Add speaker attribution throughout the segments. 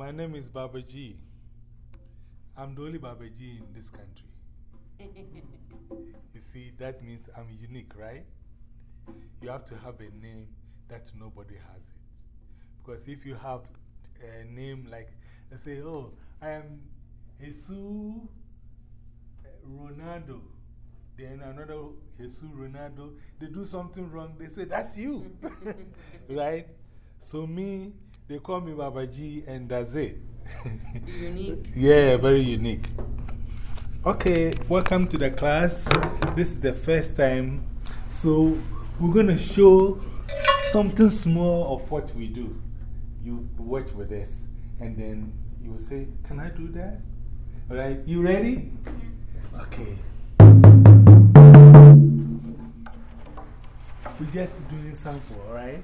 Speaker 1: My name is Baba G. I'm the only Baba G in this country. you see, that means I'm unique, right? You have to have a name that nobody has it. Because if you have a name like, let's say, oh, I am Jesus Ronaldo. Then another Jesus Ronaldo, they do something wrong, they say, that's you. right? So, me, they call me Baba G, and that's it.
Speaker 2: unique.
Speaker 1: Yeah, very unique. Okay, welcome to the class. This is the first time. So, we're going to show something small of what we do. You watch with us, and then you will say, Can I do that? All right, you ready? Okay. We're just doing sample, all right?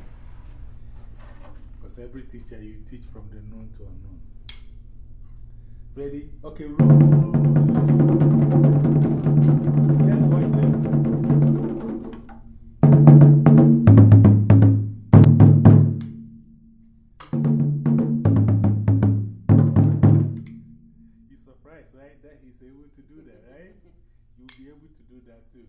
Speaker 1: Because every teacher, you teach from the known to unknown. Ready? Okay, roll. Just them. You're surprised, right? That he's able to do that, right? You'll be able to do that too.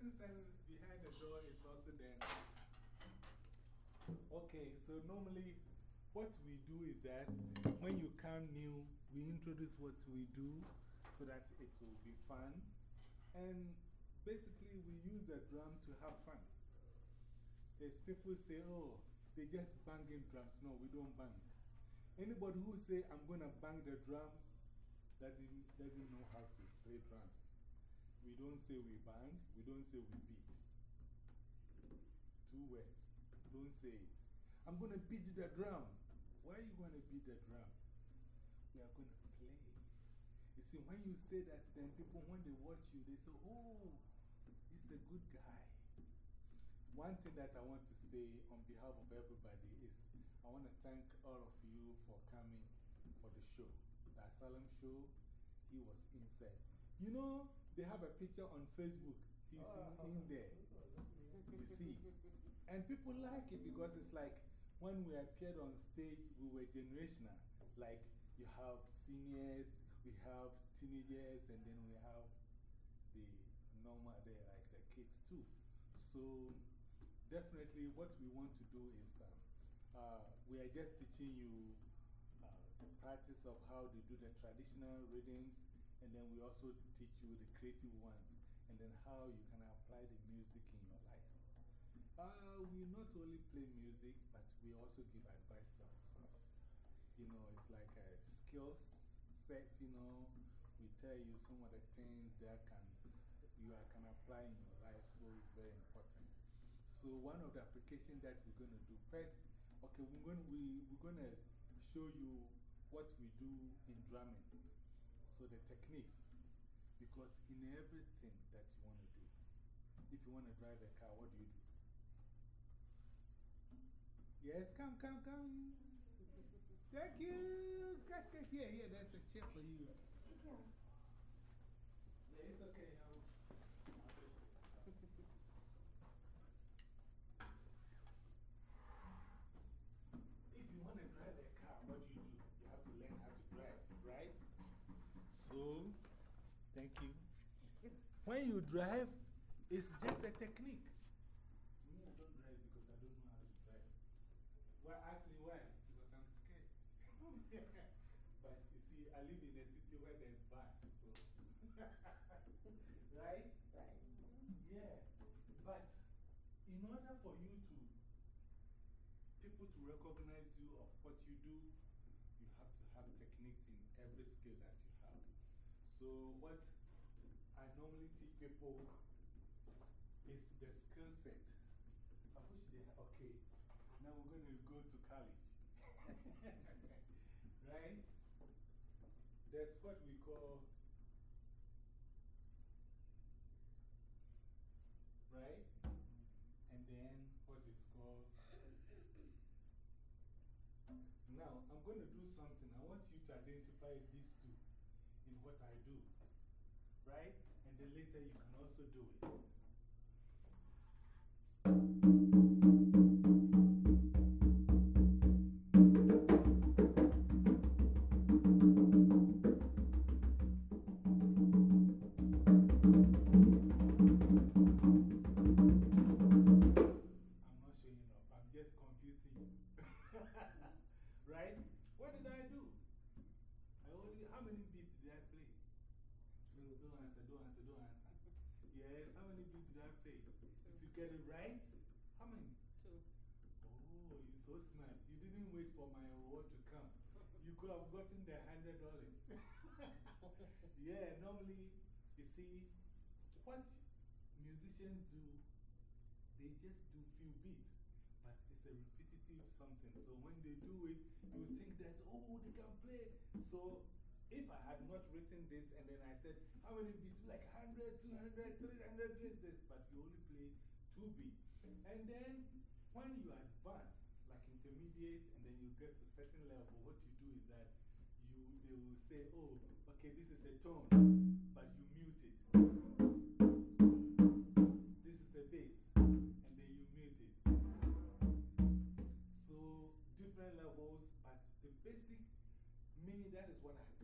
Speaker 1: Person standing behind the door is also dancing. Okay, so normally what we do is that when you come new, we introduce what we do so that it will be fun. And basically, we use the drum to have fun. As people say, oh, they just banging drums. No, we don't bang. Anybody who say, I'm going to bang the drum, doesn't, doesn't know how to play drums. We don't say we bang, we don't say we beat. Two words. Don't say it. I'm going to beat the drum. Why are you going to beat the drum? We are going to play. You see, when you say that, then people, when they watch you, they say, oh, he's a good guy. One thing that I want to say on behalf of everybody is I want to thank all of you for coming for the show. The Asylum show, he was inside. You know, they have a picture on Facebook. He's in, in there. You see? And people like it because it's like when we appeared on stage, we were generational. Like you have seniors, we have teenagers, and then we have the normal, the, like the kids too. So, definitely what we want to do is um, uh, we are just teaching you uh, the practice of how to do the traditional rhythms, and then we also teach you the creative ones, and then how you can apply the music in your life. Uh, we not only play music, but we also give advice to ourselves. You know, it's like a skills set, you know. We tell you some of the things that can, you can apply in your life, so it's very important. So, one of the applications that we're going to do first, okay, we're going we, we're going to show you what we do in drumming. So, the techniques. Because in everything that you want to do, if you want to drive a car, what do you do? Yes, come, come, come. Thank you. Here, here, there's a chair for you. Yeah, it's okay. I'll- If you want to drive a car, what do you do? You have to learn how to drive, right? So, thank you. When you drive, it's just a technique. Me, I don't drive because I don't know how to drive. Why ask me why? Because I'm scared. but you see, I live in a city where there's bus, so. right?
Speaker 2: Right.
Speaker 1: Yeah. But in order for you to, people to recognize you of what you do, you have to have techniques in every skill that you. So, what I normally teach people is the skill set. I wish they had. Okay, now we're going to go to college. right? There's what we call. Right? And then what is called. Now, I'm going to do something. I want you to identify these what I do. Right? And then later you can also do it. I'm not showing off. I'm just confusing right? What did I do? I only, how many beats did I play? Please don't answer, don't answer. Yes, how many beats did I play? If you get it right, how many?
Speaker 2: Two.
Speaker 1: Oh, you're so smart. You didn't wait for my reward to come. You could have gotten the hundred dollars. yeah, normally, you see, what musicians do, they just do few beats, but it's a repetitive something. So when they do it, you think that, oh, they can play. So if I had not written this and then I said, how many beats? Like 100, 200, 300, this, but you only play two beats. And then when you advance, like intermediate, and then you get to certain level, what you do is that you, they will say, oh, okay, this is a tone, but you mute it. This is a bass, and then you mute it. So, different levels, but the basic, me, that is what I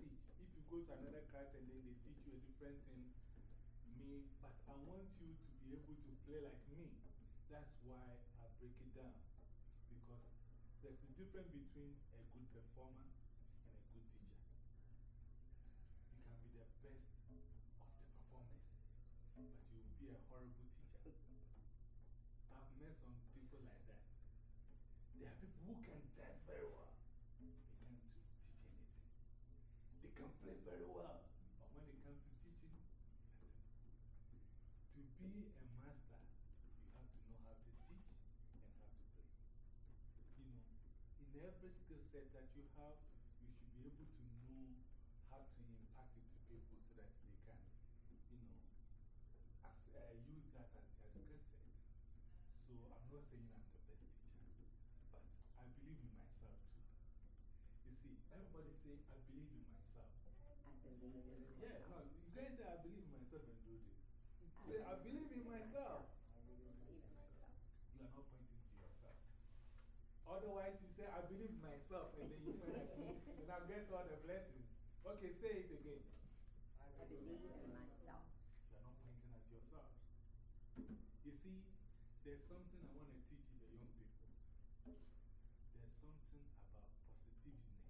Speaker 1: go to another class and then they teach you a different thing, me, but I want you to be able to play like me. That's why I break it down. Because there's a difference between a good performer and a good teacher. You can be the best of the performers, but you will be a horrible teacher. I've met some people like that. There are people who can dance very well, play very well, but when it comes to teaching. To be a master, you have to know how to teach and how to play. You know, in every skill set that you have, you should be able to know how to impart it to people so that they can, you know, as, uh, use that as their skill set. So I'm not saying I'm the best teacher, but I believe in myself too. You see, everybody say, I believe in myself.
Speaker 3: I believe in myself.
Speaker 1: Yeah, no, you guys say, I believe in myself and do this. Say, I believe in myself.
Speaker 3: I believe in myself.
Speaker 1: You are not pointing to yourself. Otherwise, you say, I believe in myself, and then you point at me, and I'll get all the blessings. Okay, say it again.
Speaker 3: I believe in myself.
Speaker 1: You are not pointing at yourself. You see, there's something I want to teach the young people. There's something about positiveness.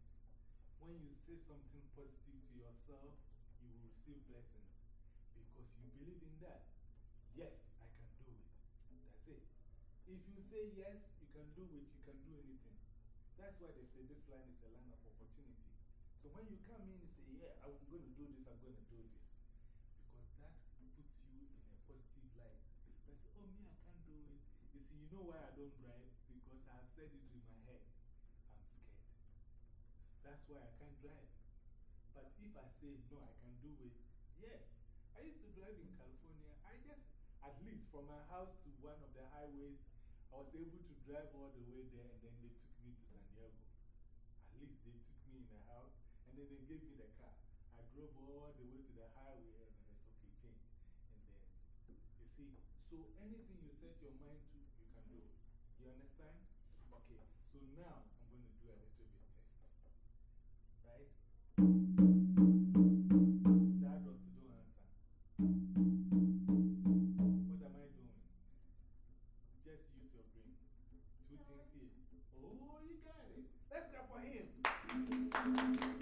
Speaker 1: When you say something positive to yourself, you will receive blessings because you believe in that. Yes, I can do it. That's it. If you say yes, you can do it, you can do anything. That's why they say this line is a line of opportunity. So when you come in and say, Yeah, I'm going to do this, I'm going to do this, because that puts you in a positive light. But say, Oh, me, I can't do it. You see, you know why I don't drive? Because I have said it in my head. I'm scared. That's why I can't drive. But if I say, No, I can do it, yes. I used to drive in California. I just, at least from my house to one of the highways, I was able to drive all the way there and then they took me to San Diego. At least they took me in the house and then they gave me the car. I drove all the way to the highway and it's okay, change. And then, you see, so anything you set your mind to, you can do. You understand? Okay, so now Oh, you got it. Let's clap for him.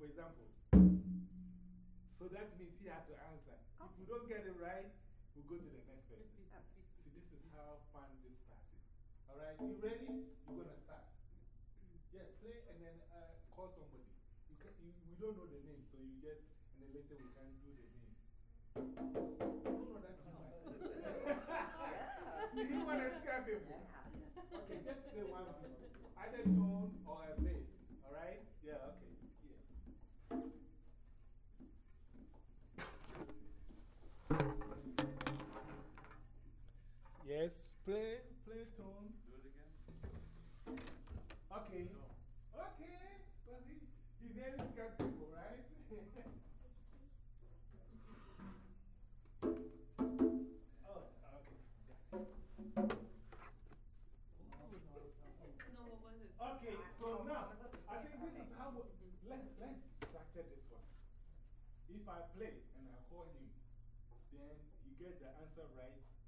Speaker 1: For example. So that means he has to answer. If you don't get it right, we'll go to the next person. See, this is how fun this class is. Alright, you ready? You're going to start. Yeah, play and then uh, call somebody. You can, you, we don't know the name, so you just, and then later we can do the names. Don't know that too much. you want to scare people. Okay, just play one beat. Either tone play, play tone.
Speaker 4: Do it again.
Speaker 1: Okay.
Speaker 4: Tone.
Speaker 1: Okay. So he, he nearly scared people, right? oh, okay.
Speaker 2: No, what was it?
Speaker 1: Okay, ah, so oh, now, I think this is how, we- let's, let's structure this one. If I play and I call him, then he get the answer right, he'll be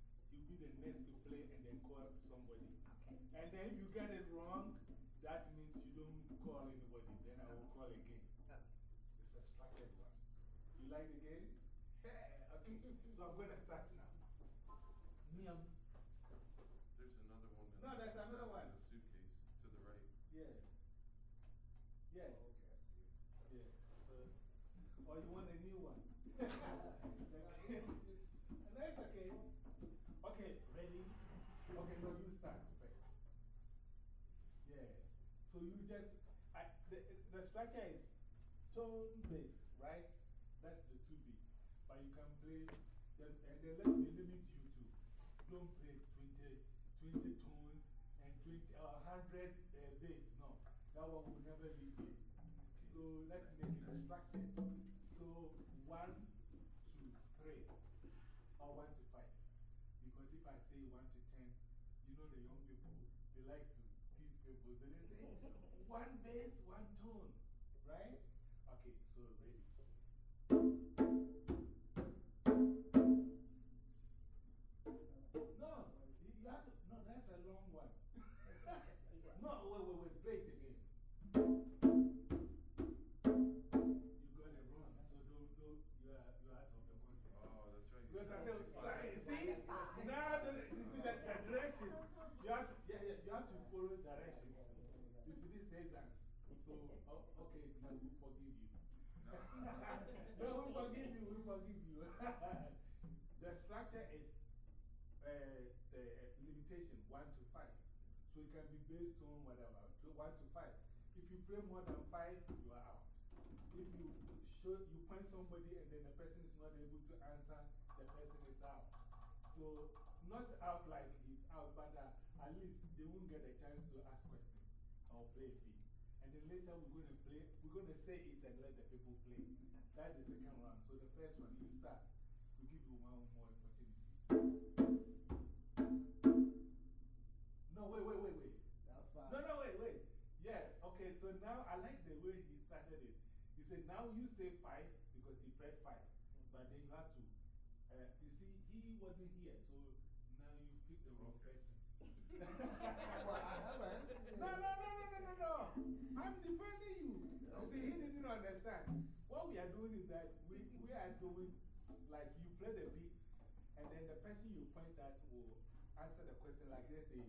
Speaker 1: the next to play and then call somebody.
Speaker 3: Okay.
Speaker 1: And then if you get it wrong, that means you don't call anybody, then I will call again. Oh. It's a structured one. You like the game? Yeah, okay. So I'm going to start now. Me,
Speaker 4: There's another one. in
Speaker 1: No,
Speaker 4: the-
Speaker 1: there's another one.
Speaker 4: In the suitcase to the right.
Speaker 1: Yeah. Yeah. Oh, okay. Yeah. So, or you want a new one? structure is tone bass, right? That's the two beats. But you can play, them, and then let me limit you to don't play 20, 20 tones and 20, uh, 100 uh, bass. No, that one will never leave you. So let's make it structured. So one, two, three, or one to five. Because if I say one to ten, you know the young people, they like to tease people. So they say one bass, one tone, right? Okay, so ready. No, you, you have to, no, that's a long one. no, wait, wait, wait, play it again. You got it wrong, so don't, don't, you are, you are out of the context.
Speaker 4: Oh, that's right.
Speaker 1: Because I
Speaker 4: said
Speaker 1: know,
Speaker 4: it's
Speaker 1: like,
Speaker 4: five.
Speaker 1: see, now the, you see that direction. You have to, yeah, yeah, you have to follow directions. You see, this says arms. So, oh, okay, we forgive you. no, we forgive you, we forgive you. the structure is uh, the limitation 1 to 5. So it can be based on whatever, to 1 to 5. If you play more than 5, you are out. If you show, you point somebody and then the person is not able to answer, the person is out. So, not out like he's out, but uh, at least they won't get a chance to ask questions or play a then later we're going to play, we're going to say it and let the people play. That's the second round. So the first one, you start. We give you one more opportunity. No, wait, wait, wait, wait.
Speaker 5: That's fine.
Speaker 1: No, no, wait, wait. Yeah, okay, so now I like the way he started it. He said, now you say five because he pressed five. But then you have to. Uh, you see, he wasn't here, so now you pick the wrong person.
Speaker 5: Well, I have an answer.
Speaker 1: No, no, no, no, no, no, no. I'm defending you. You see, he didn't understand. What we are doing is that we, we are doing, like, you play the beat, and then the person you point at will answer the question, like, let's say,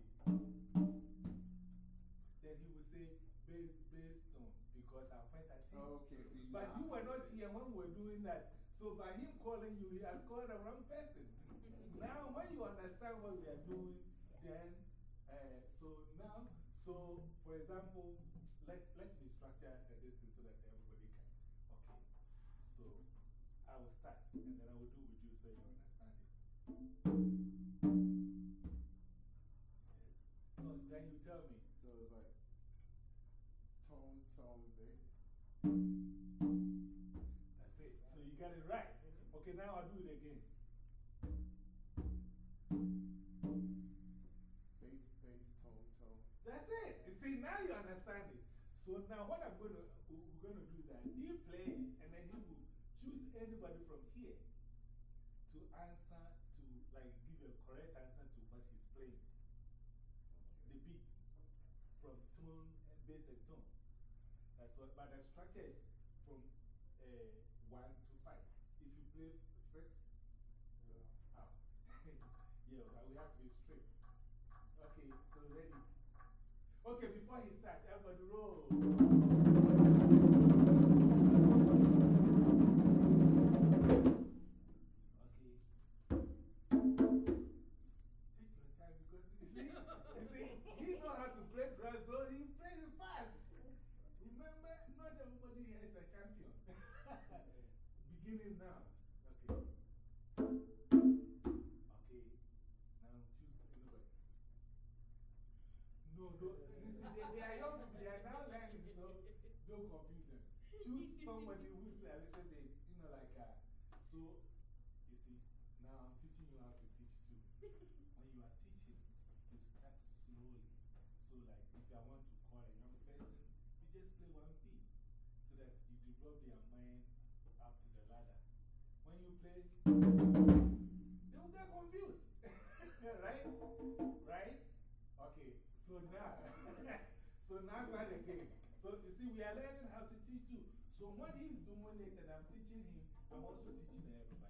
Speaker 1: then he will say, bass, bass tone, because I point at him.
Speaker 5: Okay,
Speaker 1: But you were not here when we were doing that. So by him calling you, he has called the wrong person. now, when you understand what we are doing, then, uh, so now, so for example, let's, let me structure this thing so that everybody can. Okay. So I will start and then I will do with you so you understand it. Now what I'm going to, we're going to do is that he play it and then he will choose anybody from here to answer to, like, give a correct answer to what he's playing. The beats from tone, and bass and tone. That's what, but the structure is from uh, 1 to 5. If you play 6, out. yeah, we have to be strict. Okay, so ready. Okay, before he starts, everybody roll. Okay. Take I want to call a young person, you just play one beat so that you develop their mind up to the ladder. When you play, they will get confused. right? Right? Okay, so now, so now start again. So you see, we are learning how to teach you. So when he's doing it I'm teaching him, I'm also teaching everybody.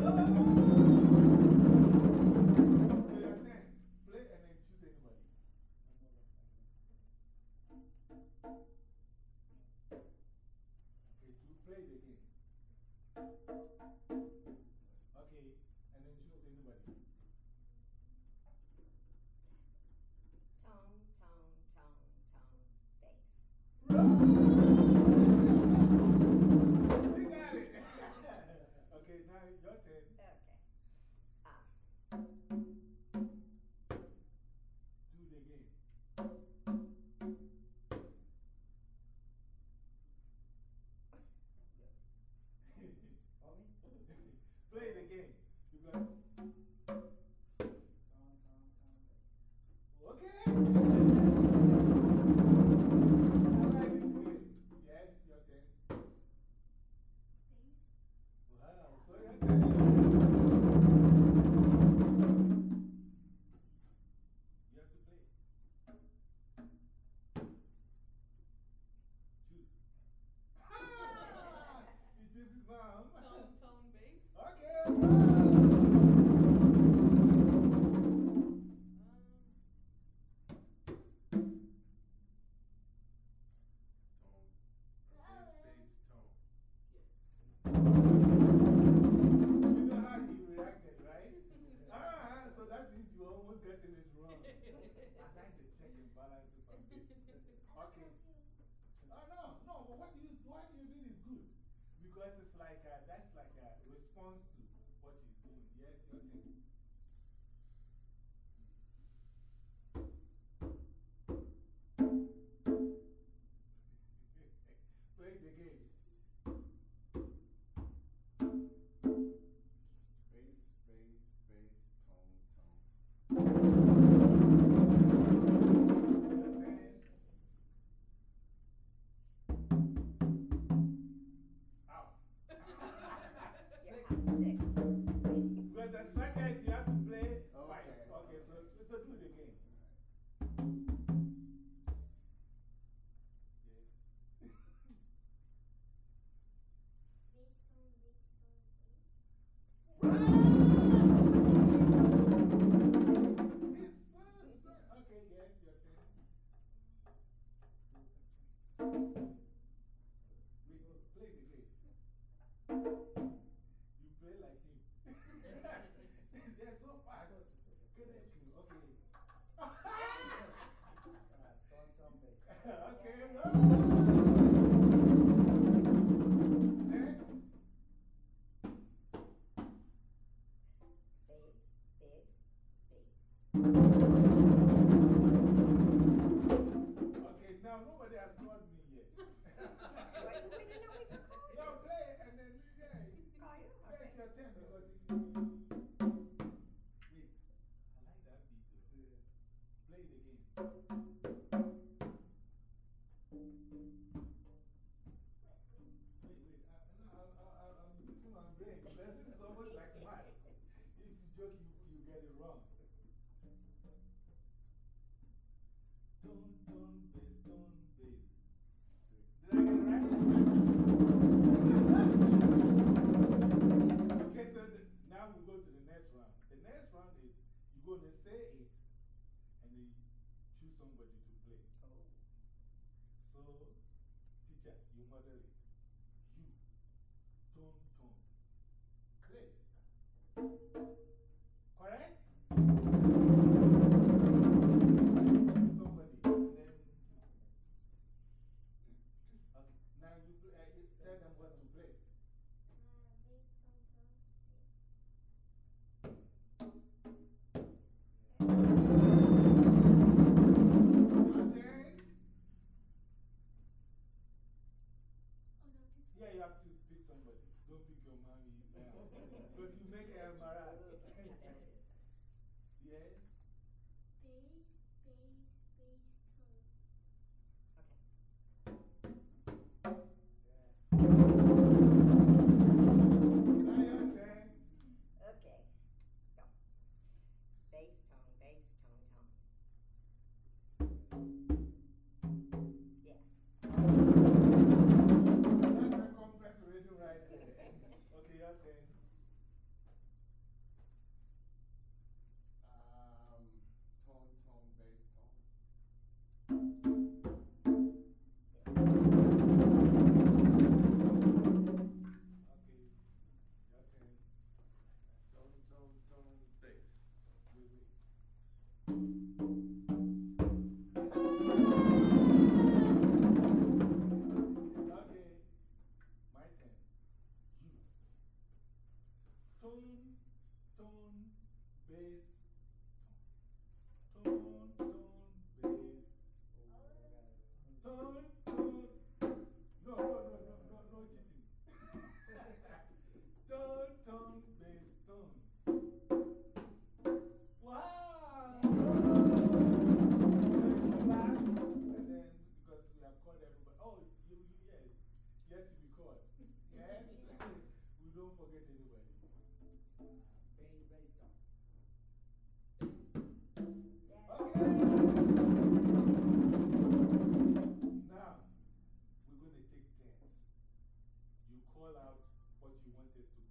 Speaker 3: Thank
Speaker 1: you.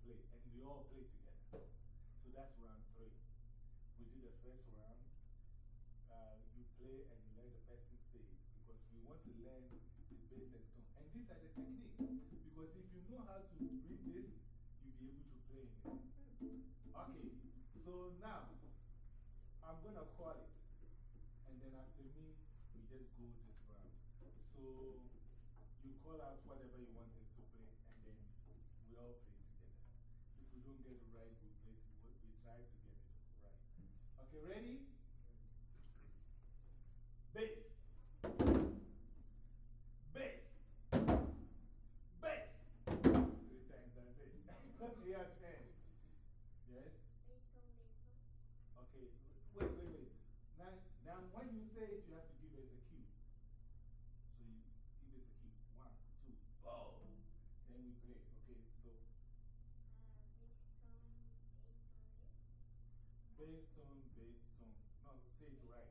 Speaker 1: play, and we all play together. So that's round three. We did the first round. Uh, you play and you let the person say it because we want to learn the bass and tone. And these are the techniques because if you know how to read this, you'll be able to play in it. Okay, so now I'm going to call it. And then after me, we just go this round. So you call out whatever you want don't get it right, we, play to, we, try to get it right. Okay, ready? Bass. Bass. Bass. Three times, that's it. you have ten. Yes? Okay, wait, wait, wait. Now, now, when you say it, you have to give us a cue. So you give us a cue. One, two, go. Then we play. Okay, so bass tone, bass tone. No, say it right.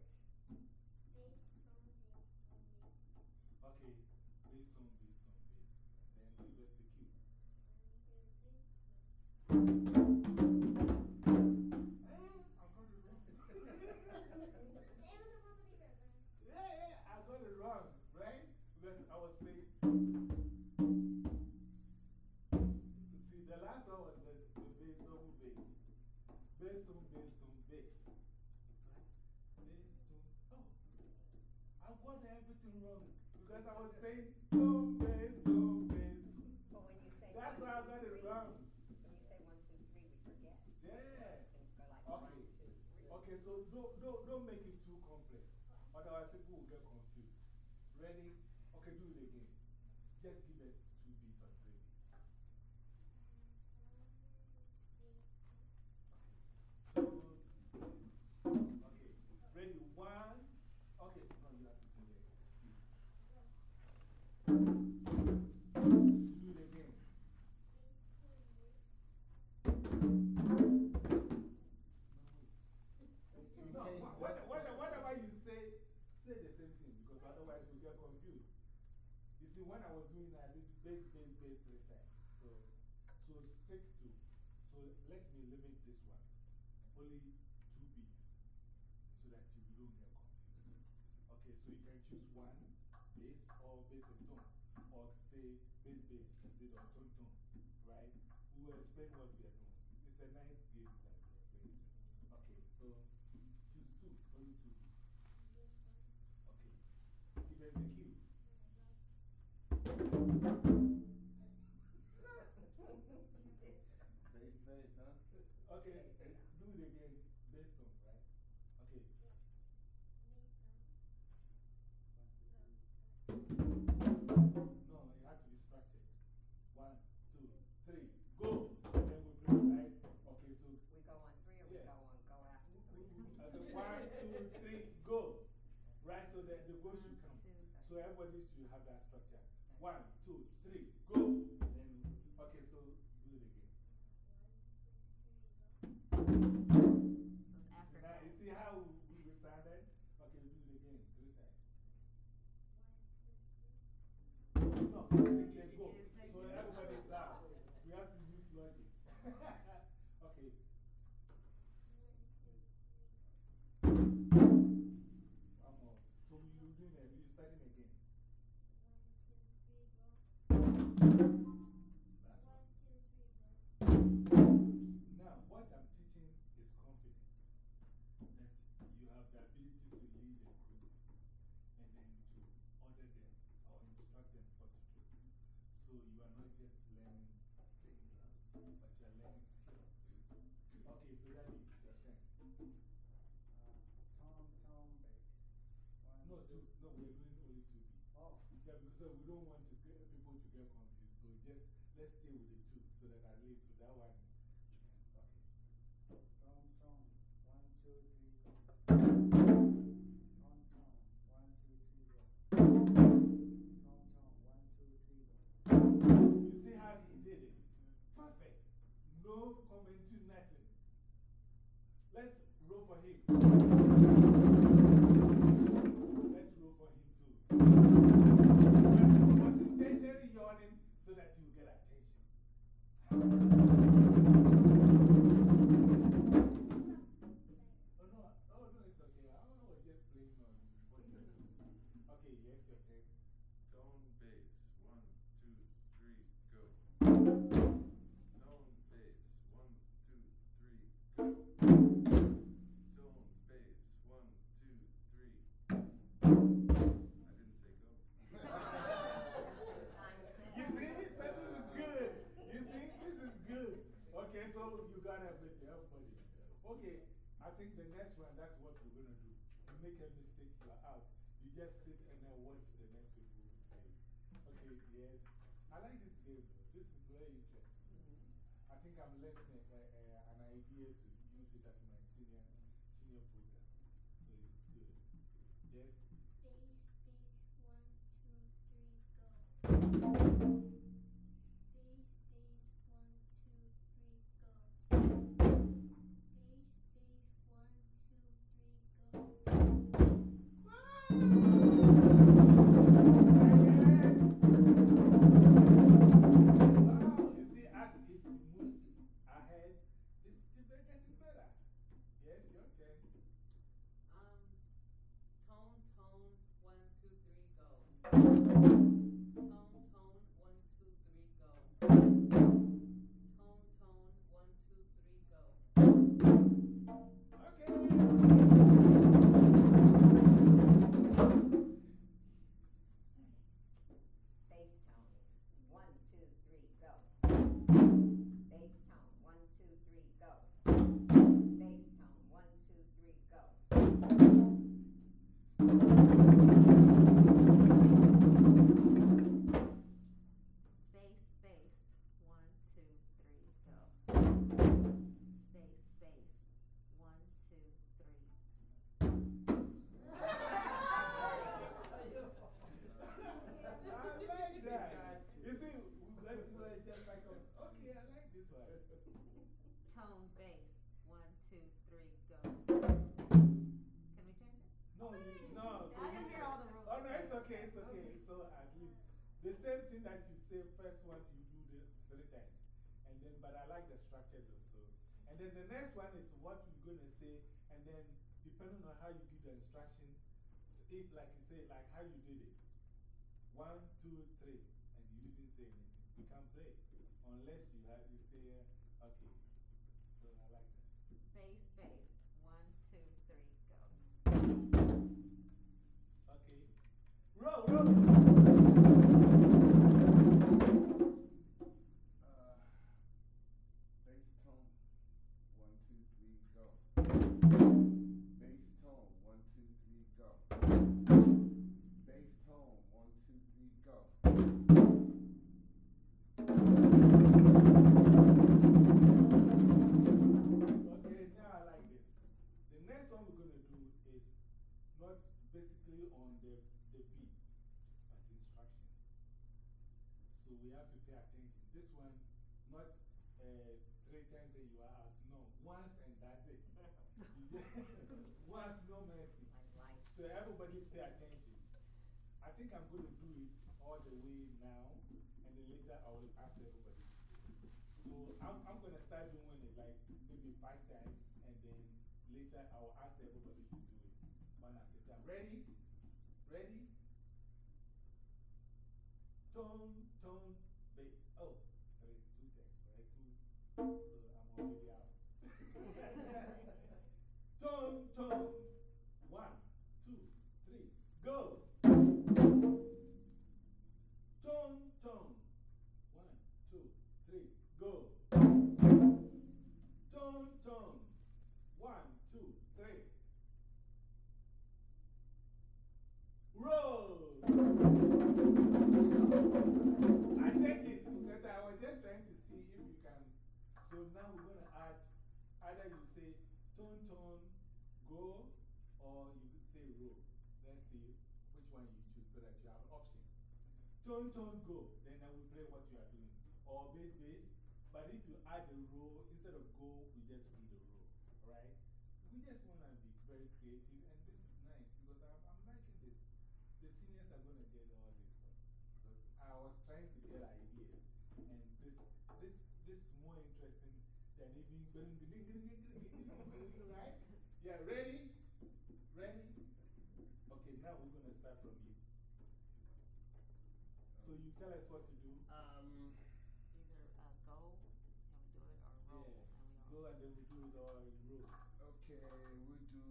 Speaker 1: Okay, bass tone, bass tone, bass. Then give us the cue. Everything wrong because I was playing tone, bass, tone, bass.
Speaker 3: But when you say.
Speaker 1: That's why I got it wrong.
Speaker 3: When you say one, two, three, we forget.
Speaker 1: Yeah.
Speaker 3: It's going to go like one,
Speaker 1: Okay.
Speaker 3: two.
Speaker 1: Okay, so don't, don't, don't make it too complex. Otherwise, people will get confused. Ready? Okay, do it again. See, when I was doing that, I did bass, bass, bass three times. So, so stick to. So let me limit this one. Only two beats so that you don't get confused. Okay, so you can choose one bass or bass and tone. Or say bass, bass instead of tone, tone. Right? We will explain what we are doing. It's a nice Okay, do it again based on, right? Okay. No, you have to be structured. One, two, three, go! Then we play, right? Okay, so
Speaker 3: We go on three or we go on, go after uh, three?
Speaker 1: Okay, one, two, three, go. Right, so that the go should come. So everybody should have that structure. One, two, three, go. So you are not just learning playing drums, but you are learning skills. Okay, so that is your turn.
Speaker 5: Uh, tom, tom, bass. One,
Speaker 1: No, two, no, we are doing only two beats.
Speaker 5: Oh.
Speaker 1: Yeah, because uh, we don't want to get, people to get confused. So just let's stay with the two so that at least that one. No commentary, nothing. Let's roll for him. Let's roll for him too. But was intentionally yawning so that you get attention. Think the next one, that's what we're going to do. You make a mistake, you're out. You just sit and then watch the next people play. Okay, yes. I like this game. This is very interesting. Mm-hmm. I think I'm learning a, a, a, an idea to use it at my senior, senior program. So it's good. Yes? And then the next one is what we're going to say. And then, depending on how you give the instruction, if, like you say, like how you did it one, two, three, and you didn't say anything, you can't play. Unless you, have, you say, okay. Basically on the, the beat, but instructions. So we have to pay attention. This one, not uh, three times and you are out. No, once and that's it. Once, no mercy. So everybody pay attention. I think I'm going to do it all the way now, and then later I will ask everybody. So I'm, I'm going to start doing it like maybe five times, and then later I will ask everybody Ready? Ready? Tone, tone, tone, go, or you could say roll. Let's see which one you choose so that you have options. Tone, tone, go. Then I will play what you are doing. Or bass, bass. But if you add a roll, instead of go, we just do the roll. Right? We just want to be very creative, and this is nice because I'm, I'm liking this. The seniors are going to get all this one. Because I was trying to get ideas, and this, this, this is more interesting than even. Right? Yeah, ready? Ready? Okay, now we're going to start from you. So you tell us what to do.
Speaker 4: Um,
Speaker 2: Either uh, go and we do it, or roll
Speaker 1: Yeah.
Speaker 2: and we
Speaker 1: Go and then we do it all in row.
Speaker 4: okay, we do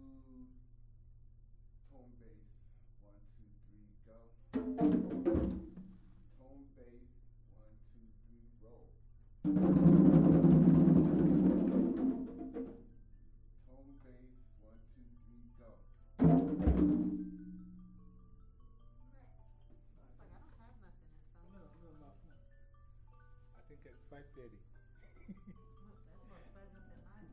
Speaker 1: 5.30.
Speaker 2: That's more pleasant than mine.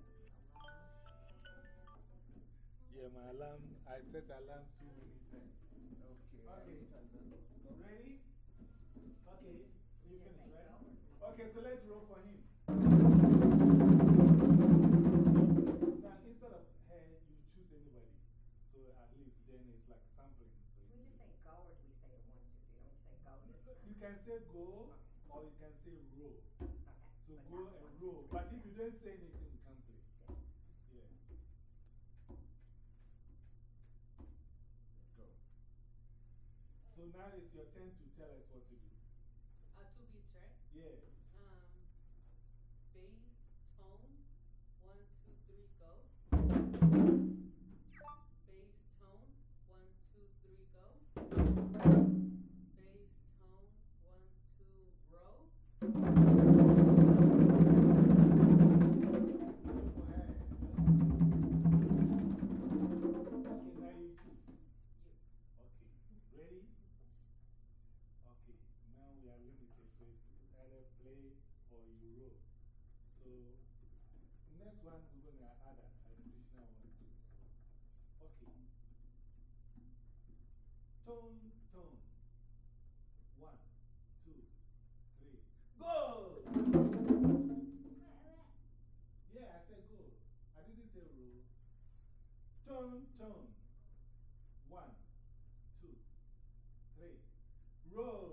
Speaker 1: yeah, my alarm, I set alarm too many times.
Speaker 4: Okay.
Speaker 1: Okay. Ready? Okay. You
Speaker 3: Just
Speaker 1: finished, right? Okay, so let's roll for him. Now, instead of her, you choose anybody. So at least then it's like sampling. So
Speaker 3: Do we just say go or do we say a one, two, three? Don't we say go this time?
Speaker 1: you can say go or you can say roll.
Speaker 3: But
Speaker 1: and roll. But if you don't say anything, we can't play. Yeah.
Speaker 4: Go.
Speaker 1: So now it's your turn to tell us what to do.
Speaker 6: Uh, two beats, right?
Speaker 1: Yeah. Next one we're going to add an additional one too. So, okay. Tone, tone. One, two, three, go! Yeah, I said go. I didn't say roll. Tone, tone. One, two, three. Roll.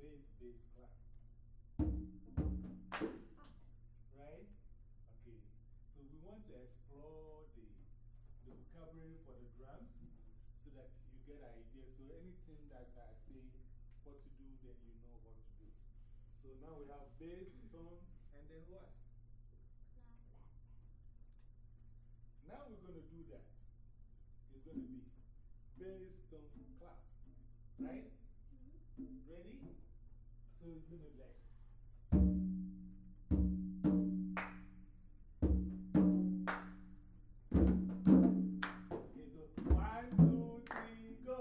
Speaker 5: bass, bass,
Speaker 1: clap. Right? Okay. So, we want to explore the the vocabulary for the drums so that you get an idea. So anything that I say what to do, then you know what to do. So now we have bass, tone, and then what? Now we're going to do that. It's going to be bass, tone, clap. Right? Be like. Okay, so one, two, three, go.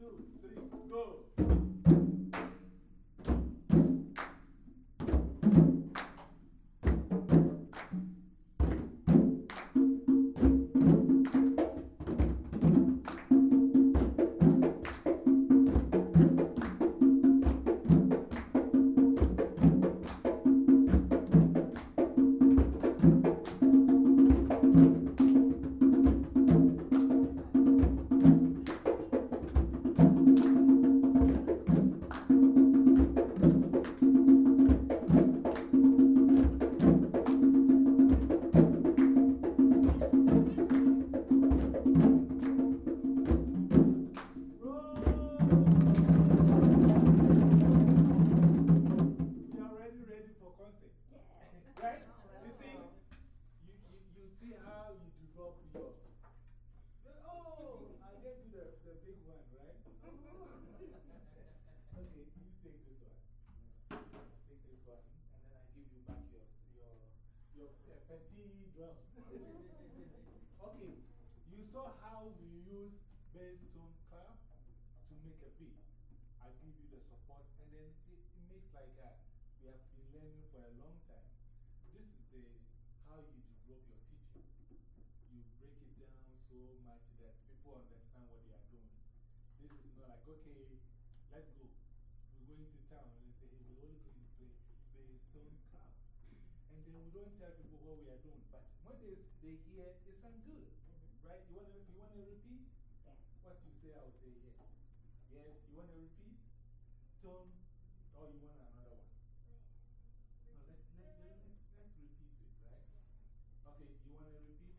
Speaker 1: Two, three, go. okay, you saw how we use bass tone clap to make a beat. I give you the support, and then it, it makes like a, we have been learning for a long time. This is the, how you develop your teaching. You break it down so much that people understand what they are doing. This is not like, okay, let's go. We're going to town and say, hey, we're only going to play bass tone then we don't tell people what we are doing. But when they, they hear, it sounds good. Mm-hmm. Right? You want to you wanna repeat?
Speaker 3: Yeah.
Speaker 1: What you say, I will say yes. Yes, you want to repeat? Tone, or you want another one? No, let's, let's, let's, let's repeat it, right? Okay, you want to repeat?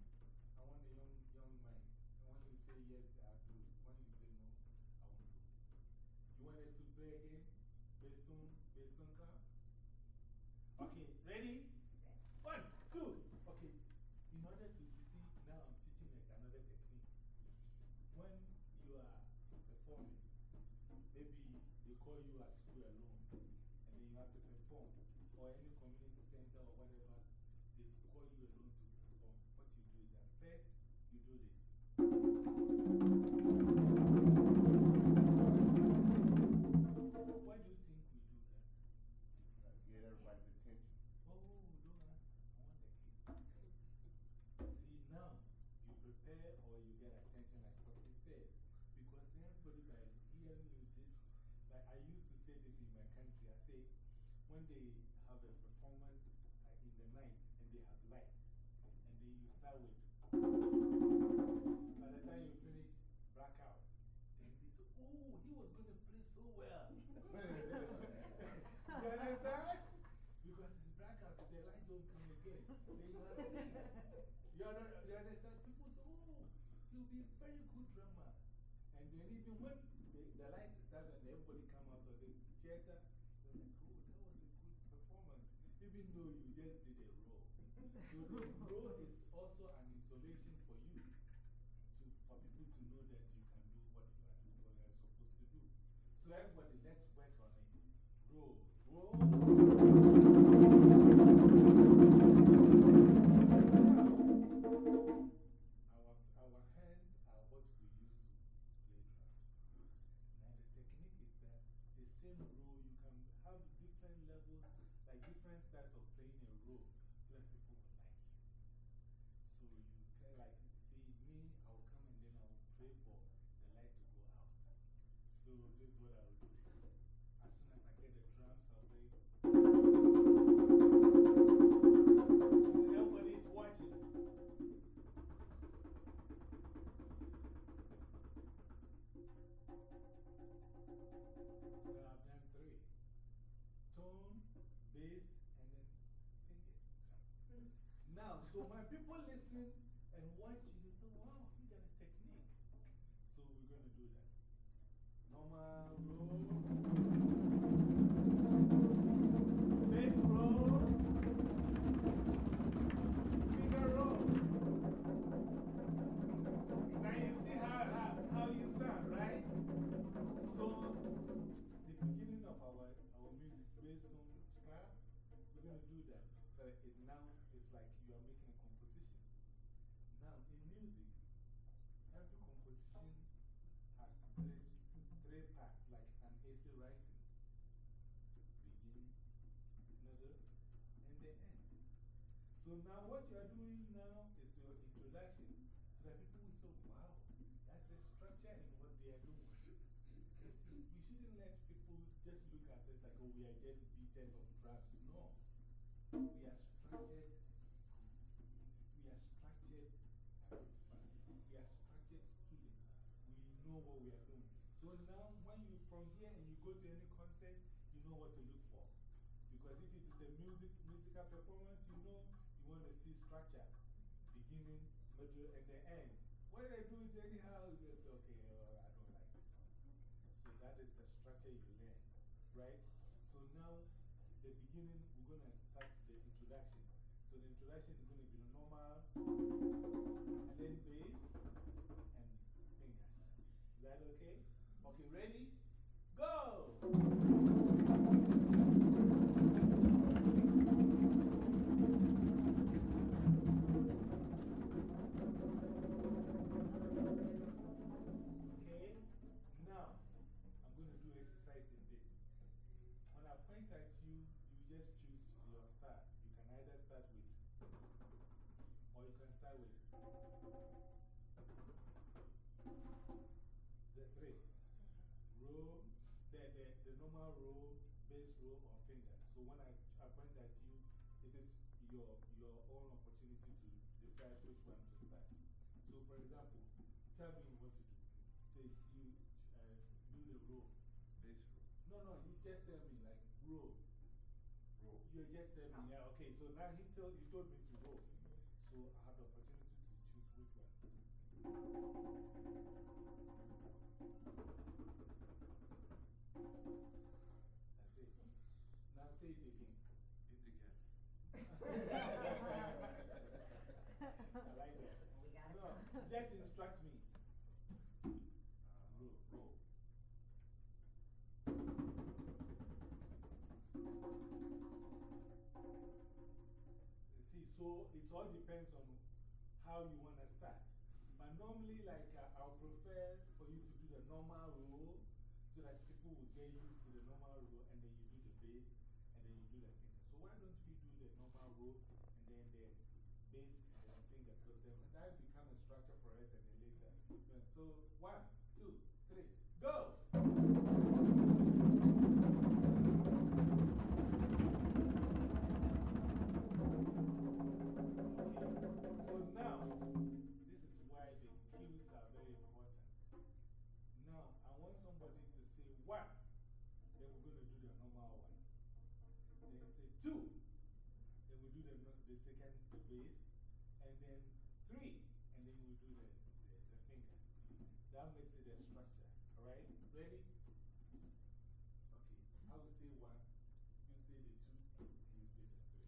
Speaker 1: I want the young, young minds. I want you to say yes, I'll do it. When you to say no, I won't do it. You want us to play again? Based on, based on clap? Okay, ready? One, two. Okay, in order to, you see, now I'm teaching like another technique. When you are performing, maybe they call you at school alone, and then you have to perform, or any community center or whatever, they call you alone to perform. What you do is that first, you do this. Say, when they have a performance uh, in the night and they have light, and then you start with, by the time you finish, blackout. Then they say, oh, he was going to play so well. you understand? Because it's blackout, the light don't come again. Then you have sleep. You, under, you understand? People say, oh, you'll be a very good drummer. And then even when the, the lights is out and everybody come out of the theater, they're like, oh, that was a good performance. Even though you just did a roll. So the roll is also an insulation for you to, for people to know that you can do what you are, supposed to do. So everybody, let's work on it. Roll, roll. this is what I'll do. As soon as I get the drums, I'll play. Watching. Now, so my people listen and watch you. Normal roll. So now, what you are doing now is your introduction so that people will say, wow, that's a structure in what they are doing. We shouldn't let people just look at us like, oh, we are just beaters of drums. No. We are structured. We are structured participants. We are structured students. We know what we are doing. So now, when you from here and you go to any concert, you know what to look for. Because if it is a music, musical performance, you know want to see structure beginning, middle, and the end. When they do it anyhow, you just okay, oh, I don't like this one. So that is the structure you learn, right? So now, the beginning, we're going to start the introduction. So the introduction is going to be normal, and then bass, and finger. Is that okay? Okay, ready? Go! Or you can start with the three. Row, the, the, the normal row, bass row, or finger. So when I, I point at you, it is your, your own opportunity to decide which one to start. So, for example, tell me what to do. Say you uh, do the row.
Speaker 4: Bass roll.
Speaker 1: No, no, you just tell me, like, row.
Speaker 4: Roll.
Speaker 1: You just tell me, yeah, okay. So now he, told he told me to row. So I the opportunity to choose which one. That's it. Now say it again.
Speaker 4: It again.
Speaker 1: I like that.
Speaker 3: We got it.
Speaker 1: No, just instruct me.
Speaker 4: Uh,
Speaker 1: Roll.
Speaker 4: roll.
Speaker 1: See, so it all depends on how you want to start. But normally, like, uh, I'll prefer for you to do the normal rule so that people will get used to the normal rule and then you do the bass and then you do the finger. So why don't we do the normal roll and then the bass and then the finger? Because then that become a structure for us and then later. So, one, two, three, go! Bass, and then three, and then we do the, the, the finger. That makes it a structure. Alright? Ready? Okay. I will say one, you say the two, and you say the three.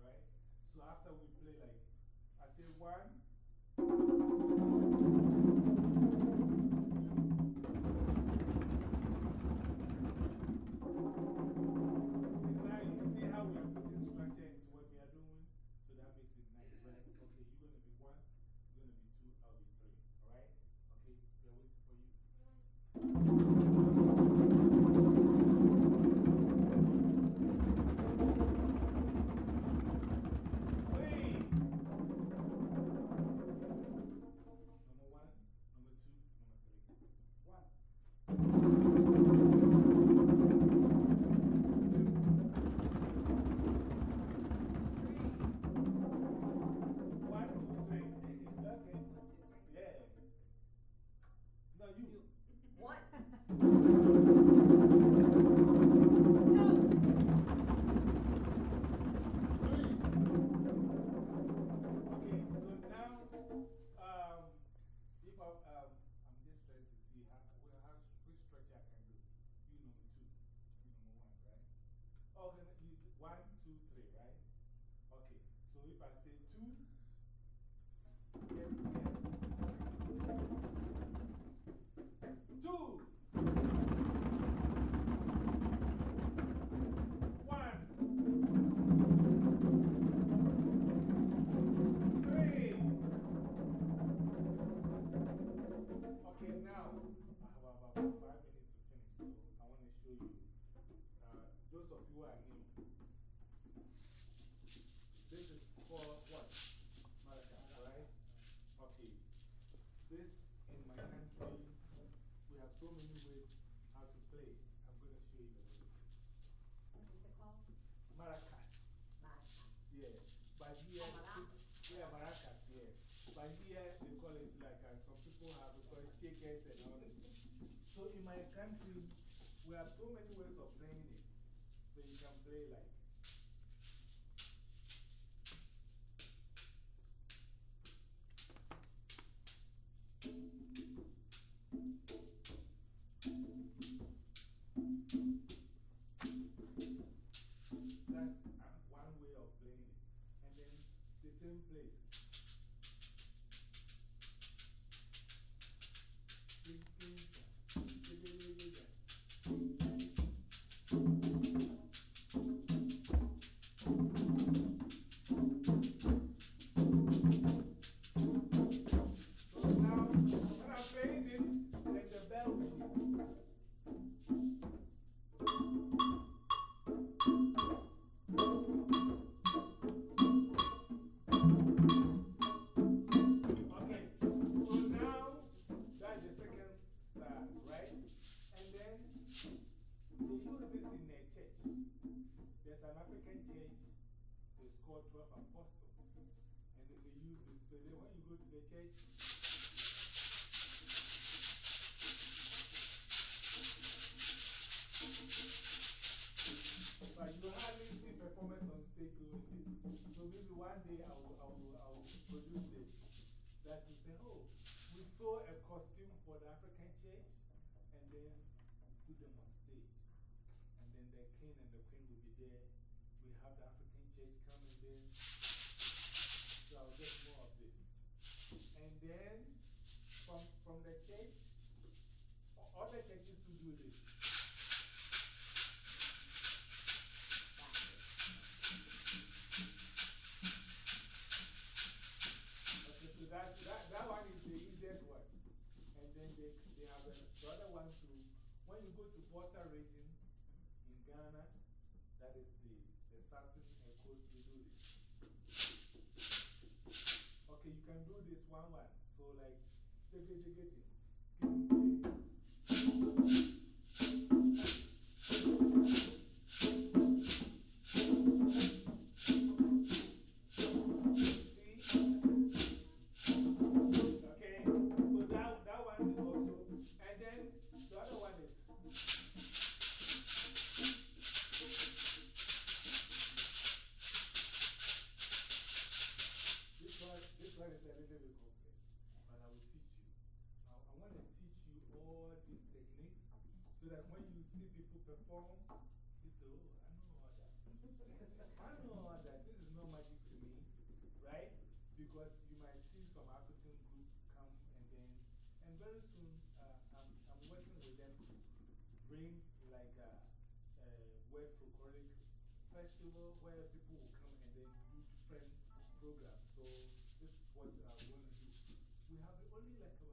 Speaker 1: Alright? So after we play like, I say one. I see Maracas. Maracas. Yeah. But here, yeah, maracas, yeah. But here they call it like, uh, some people have it called shakers and all this. So in my country, we have so many ways of playing it. So you can play like This in a church. There's an African church, it's called 12 Apostles. And they use this. So then when you go to the church, but you hardly see performance on stage doing this. So maybe one day I will, I will, I will produce it. That you say, oh, we saw a costume for the African church and then put them on king and the queen will be there. We have the African church coming there. So I'll get more of this. And then from, from the church, other churches to do this. Okay, so that, that, that one is the easiest one. And then they, they have another one to, when you go to Volta Region, Ghana, that is the, the do this. Okay, you can do this one one. So, like, take it, take it. very soon uh, I'm, I'm, working with them to bring like uh, uh, a, a World Folkloric Festival where people will come and then do different programs. So this is what I'm going to do. We have only like a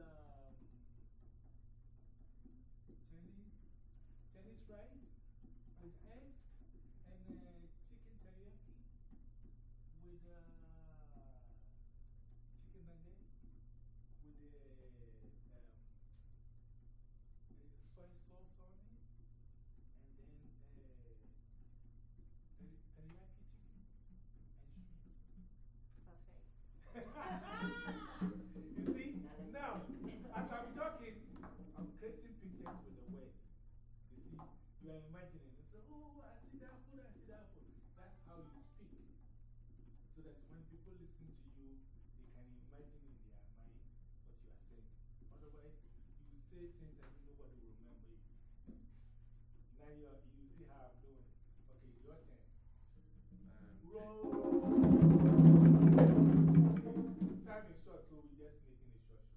Speaker 1: um, Chinese, Chinese rice with eggs and uh, chicken teriyaki with uh, chicken nuggets with the. that when people listen to you, they can imagine in their minds what you are saying. Otherwise, you say things and nobody will remember you. Now you, are, you see how I'm doing. Okay, your turn.
Speaker 4: Um,
Speaker 1: roll. Time is short, so we're just making it short.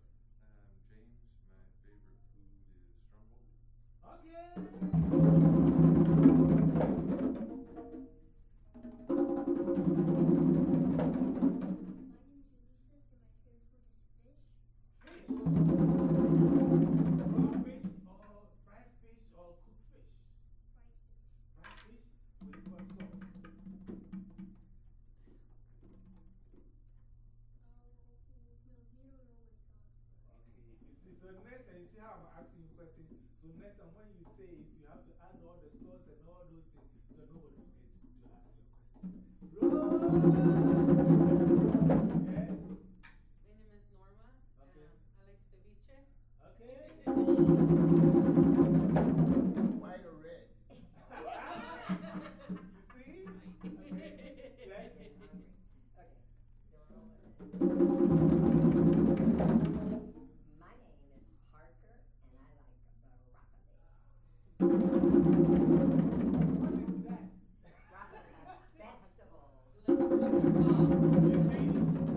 Speaker 4: Um, James, my favorite food is strumble.
Speaker 1: Okay! Enfim,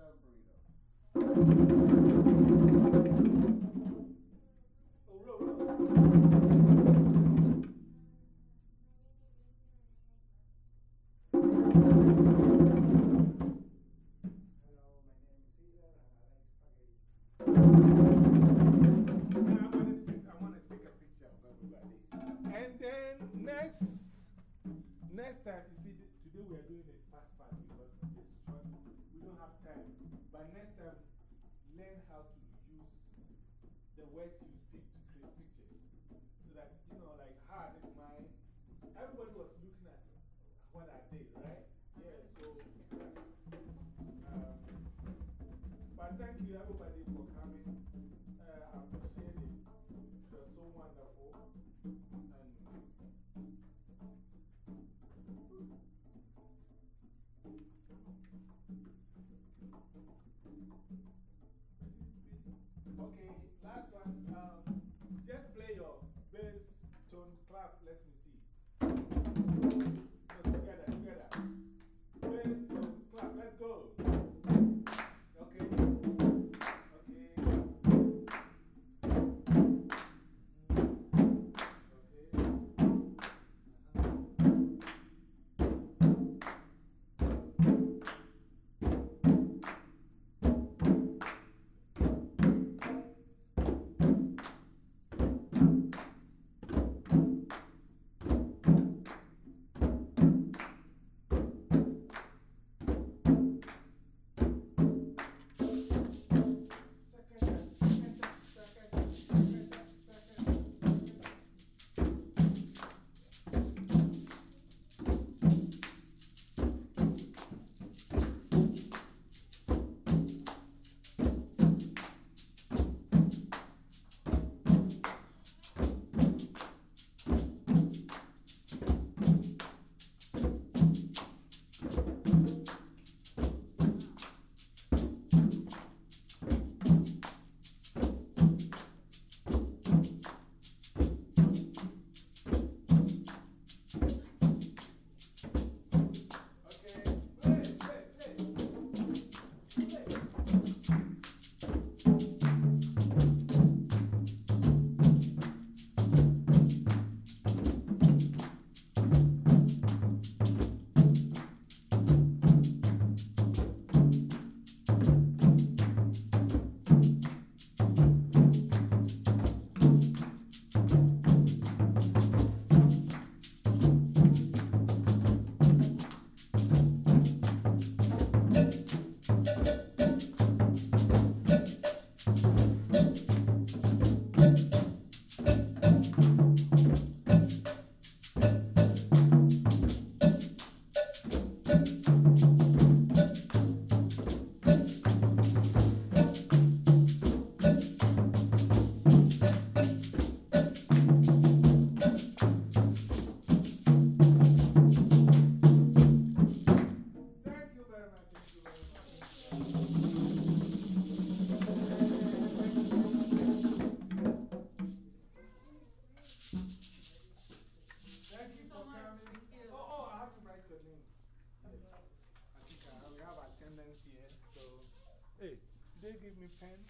Speaker 1: burrito friend.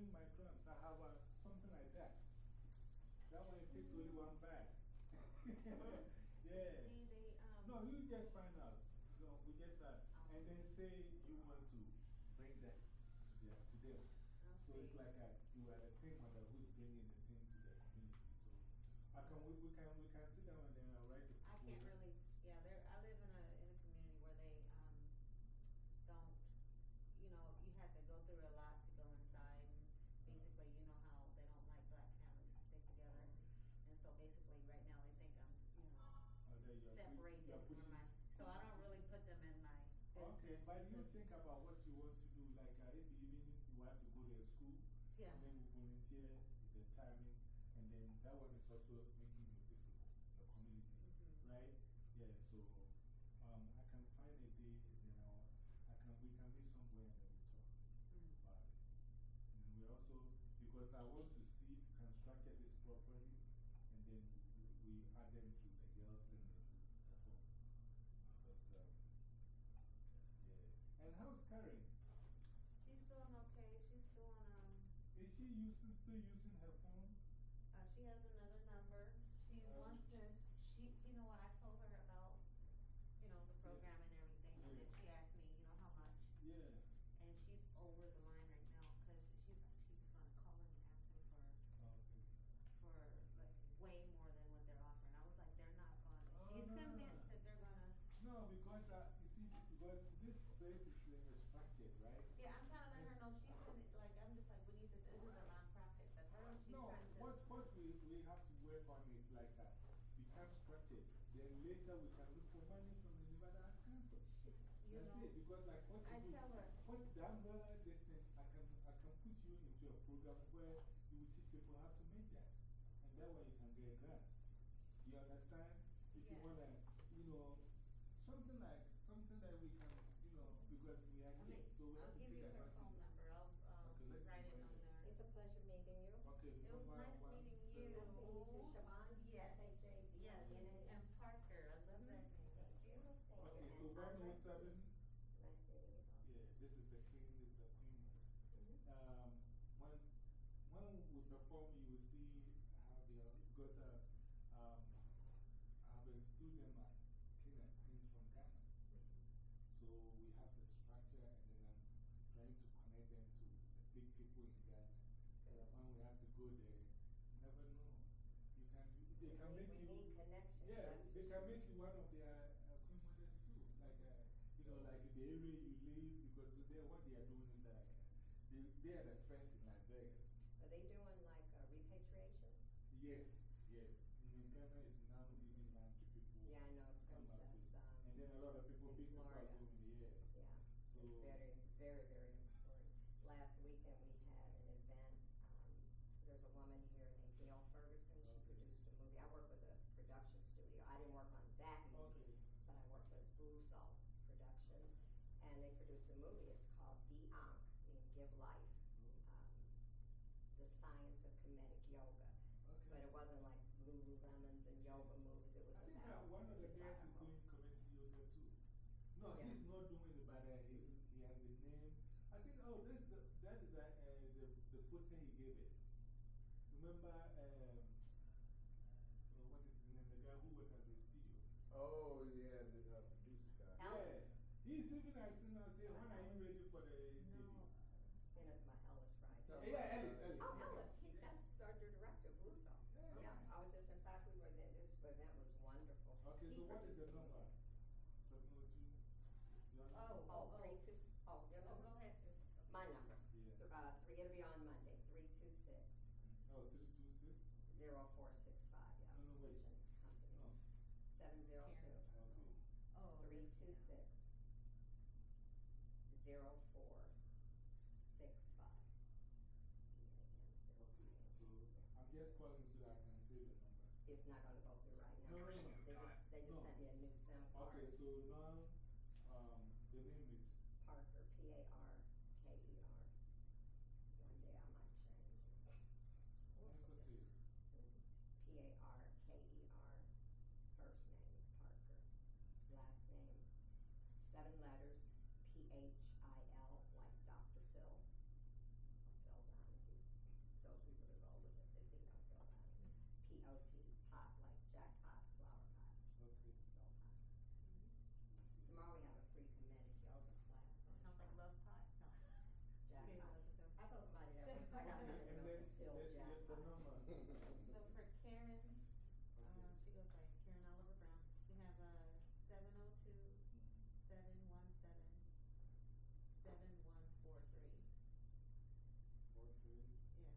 Speaker 1: bring my drums. I have a, something like that. That one it takes only one bag. yeah.
Speaker 2: See, they, um,
Speaker 1: no, you just find out. No, we just uh, oh. and then say you want to bring that to, the, to them.
Speaker 2: Oh,
Speaker 1: so it's like a, you are the thing mother who's bringing the thing to the community. So I can, we, we, can, we can sit down and then Okay, but you think about what you want to do. Like uh, in the evening, you have to go to school.
Speaker 2: Yeah.
Speaker 1: And then you volunteer the timing. And then that one is also making you visible in the community,
Speaker 2: mm -hmm.
Speaker 1: right? Yeah, so um, I can find a day, you know. I can, we can meet somewhere and then we talk
Speaker 2: mm.
Speaker 1: about it. And we also, because I want to see if we can structure this properly, and then we, we add them to And how's Karen?
Speaker 2: She's doing okay. She's doing, um.
Speaker 1: Is she using, still using her phone?
Speaker 2: Uh, she has another number. She
Speaker 1: um,
Speaker 2: wants to, she, you know what, I told her about, you know, the program yeah. and everything. Yeah. And then she asked me, you know, how much?
Speaker 1: Yeah.
Speaker 2: And she's over the line right now because she's, she's going to call and ask them for, oh,
Speaker 1: okay.
Speaker 2: for like way more than what they're offering. I was like, they're not going to.
Speaker 1: Oh,
Speaker 2: she's
Speaker 1: no, convinced no,
Speaker 2: no. that they're going to.
Speaker 1: No, because, I, you see, because this place is
Speaker 2: like
Speaker 1: that become structured. Then later we can look for money from the Nevada Arts Council.
Speaker 2: You
Speaker 1: That's
Speaker 2: know,
Speaker 1: it, because like what
Speaker 2: I
Speaker 1: you do, I can, I can put you into a program where you will teach people how to make that. And that way you can get a grant. You understand? If you want to, you know, something like, something that we can, you know, because we are here, so we
Speaker 2: I'll.
Speaker 1: I'll
Speaker 2: give you her phone number. I'll um,
Speaker 1: okay,
Speaker 2: write it on there.
Speaker 3: It's a pleasure meeting you.
Speaker 1: Okay,
Speaker 2: it was nice meeting you.
Speaker 1: Okay,
Speaker 3: you.
Speaker 1: so
Speaker 3: And
Speaker 1: one
Speaker 3: Andre,
Speaker 1: seven,
Speaker 3: Nice meeting
Speaker 1: yeah, this is the king, this is the queen.
Speaker 3: Mhm.
Speaker 1: Um, when, when we perform, you will see how they are, because uh, um, I've installed them as king and queen from Ghana. So we have the structure, and then I'm trying to connect them to the big people in Ghana. So that when we have to go there, you never know. You can, they can make you.
Speaker 3: We connections,
Speaker 1: Yeah, they can make you one of their uh, queen mothers too. Like, uh, you know, like the area you live, because they, what they are doing is that they, they are the first in Las Vegas.
Speaker 3: Are they doing like uh, repatriations?
Speaker 1: Yes, yes. In Ghana is now even land to people.
Speaker 3: Yeah, I know Princess. Um,
Speaker 1: And then a lot of people, big people are going there.
Speaker 3: Yeah,
Speaker 1: So,
Speaker 3: it's very, very, very important. Last weekend we had an event. Um, there's a woman here named Gail Ferguson. She
Speaker 1: Okay.
Speaker 3: produced a movie. I work with a production studio. I didn't work on that movie,
Speaker 1: okay.
Speaker 3: but I work with Blue Salt Productions. And they produced a movie. It's called De-Ankh, meaning give life. Um, the science of kinetic yoga. But it wasn't like Lululemons and yoga moves. It was
Speaker 1: I think
Speaker 3: about.
Speaker 1: uh, one of the guys is doing community yoga too. No,
Speaker 3: Yeah.
Speaker 1: he's not doing it, but uh, he's, he has the name. I think, oh, this the, that is the, uh, the, the poster he gave us. Remember, um, uh, what is his name? The guy who worked at the studio.
Speaker 7: Oh, yeah, the uh, producer guy.
Speaker 3: Ellis.
Speaker 1: Yeah. He's even asking us, say, when are you ready for the TV?
Speaker 3: No. And it's my Ellis, right?
Speaker 7: Tell
Speaker 1: Yeah, Ellis, Ellis.
Speaker 3: Oh,
Speaker 1: yeah.
Speaker 3: Ellis, he, that's our director, Blue Salt.
Speaker 1: Yeah.
Speaker 3: Yeah, I was just, in fact, we were there, this event was wonderful.
Speaker 1: Okay,
Speaker 3: He
Speaker 1: so what is the
Speaker 3: produced
Speaker 1: number? 702? Your number?
Speaker 2: Oh,
Speaker 3: Oh, three two, s- oh, your
Speaker 2: Go,
Speaker 3: number?
Speaker 2: go ahead. It's-
Speaker 3: My number,
Speaker 1: Yeah.
Speaker 3: Uh, three, it'll be on Monday, three two six,
Speaker 1: Oh, 326?
Speaker 3: zero four six five, yeah, I'm
Speaker 1: No, no, wait.
Speaker 3: switching companies. Seven zero two,
Speaker 1: Okay.
Speaker 2: Oh.
Speaker 3: three two six, zero four six five.
Speaker 1: Okay, so I'm just calling so that I can save the number.
Speaker 3: It's not gonna go through right now.
Speaker 1: No, no, no,
Speaker 3: They just, they just
Speaker 1: no.
Speaker 3: sent me a new SIM card.
Speaker 1: Okay, so now um, the name is
Speaker 3: Parker, P A R K E R. One day I might change it.
Speaker 1: That's okay.
Speaker 3: P A R K E R. First name is Parker. Last name, seven letters, P H I L, like Dr. Phil. Phil Donahue. Those people that's older than fifty know Phil Donahue. P O T, pot, like jackpot, flower pot,
Speaker 1: Okay.
Speaker 3: Phil pot. Tomorrow we have a free kinetic yoga class. on
Speaker 2: Sounds like
Speaker 3: Friday.
Speaker 2: love pot. No. Maybe
Speaker 3: Jackpot.
Speaker 2: that's a film.
Speaker 3: I told somebody that, one- I got
Speaker 1: Okay,
Speaker 3: something
Speaker 1: and
Speaker 3: else
Speaker 1: then
Speaker 3: that Phil
Speaker 1: the, the, the
Speaker 3: jackpot.
Speaker 1: number.
Speaker 2: So for Karen,
Speaker 1: Okay.
Speaker 2: uh, she goes by Karen Oliver Brown. We have uh, 702 717 7143.
Speaker 1: Four, three.
Speaker 2: Yes.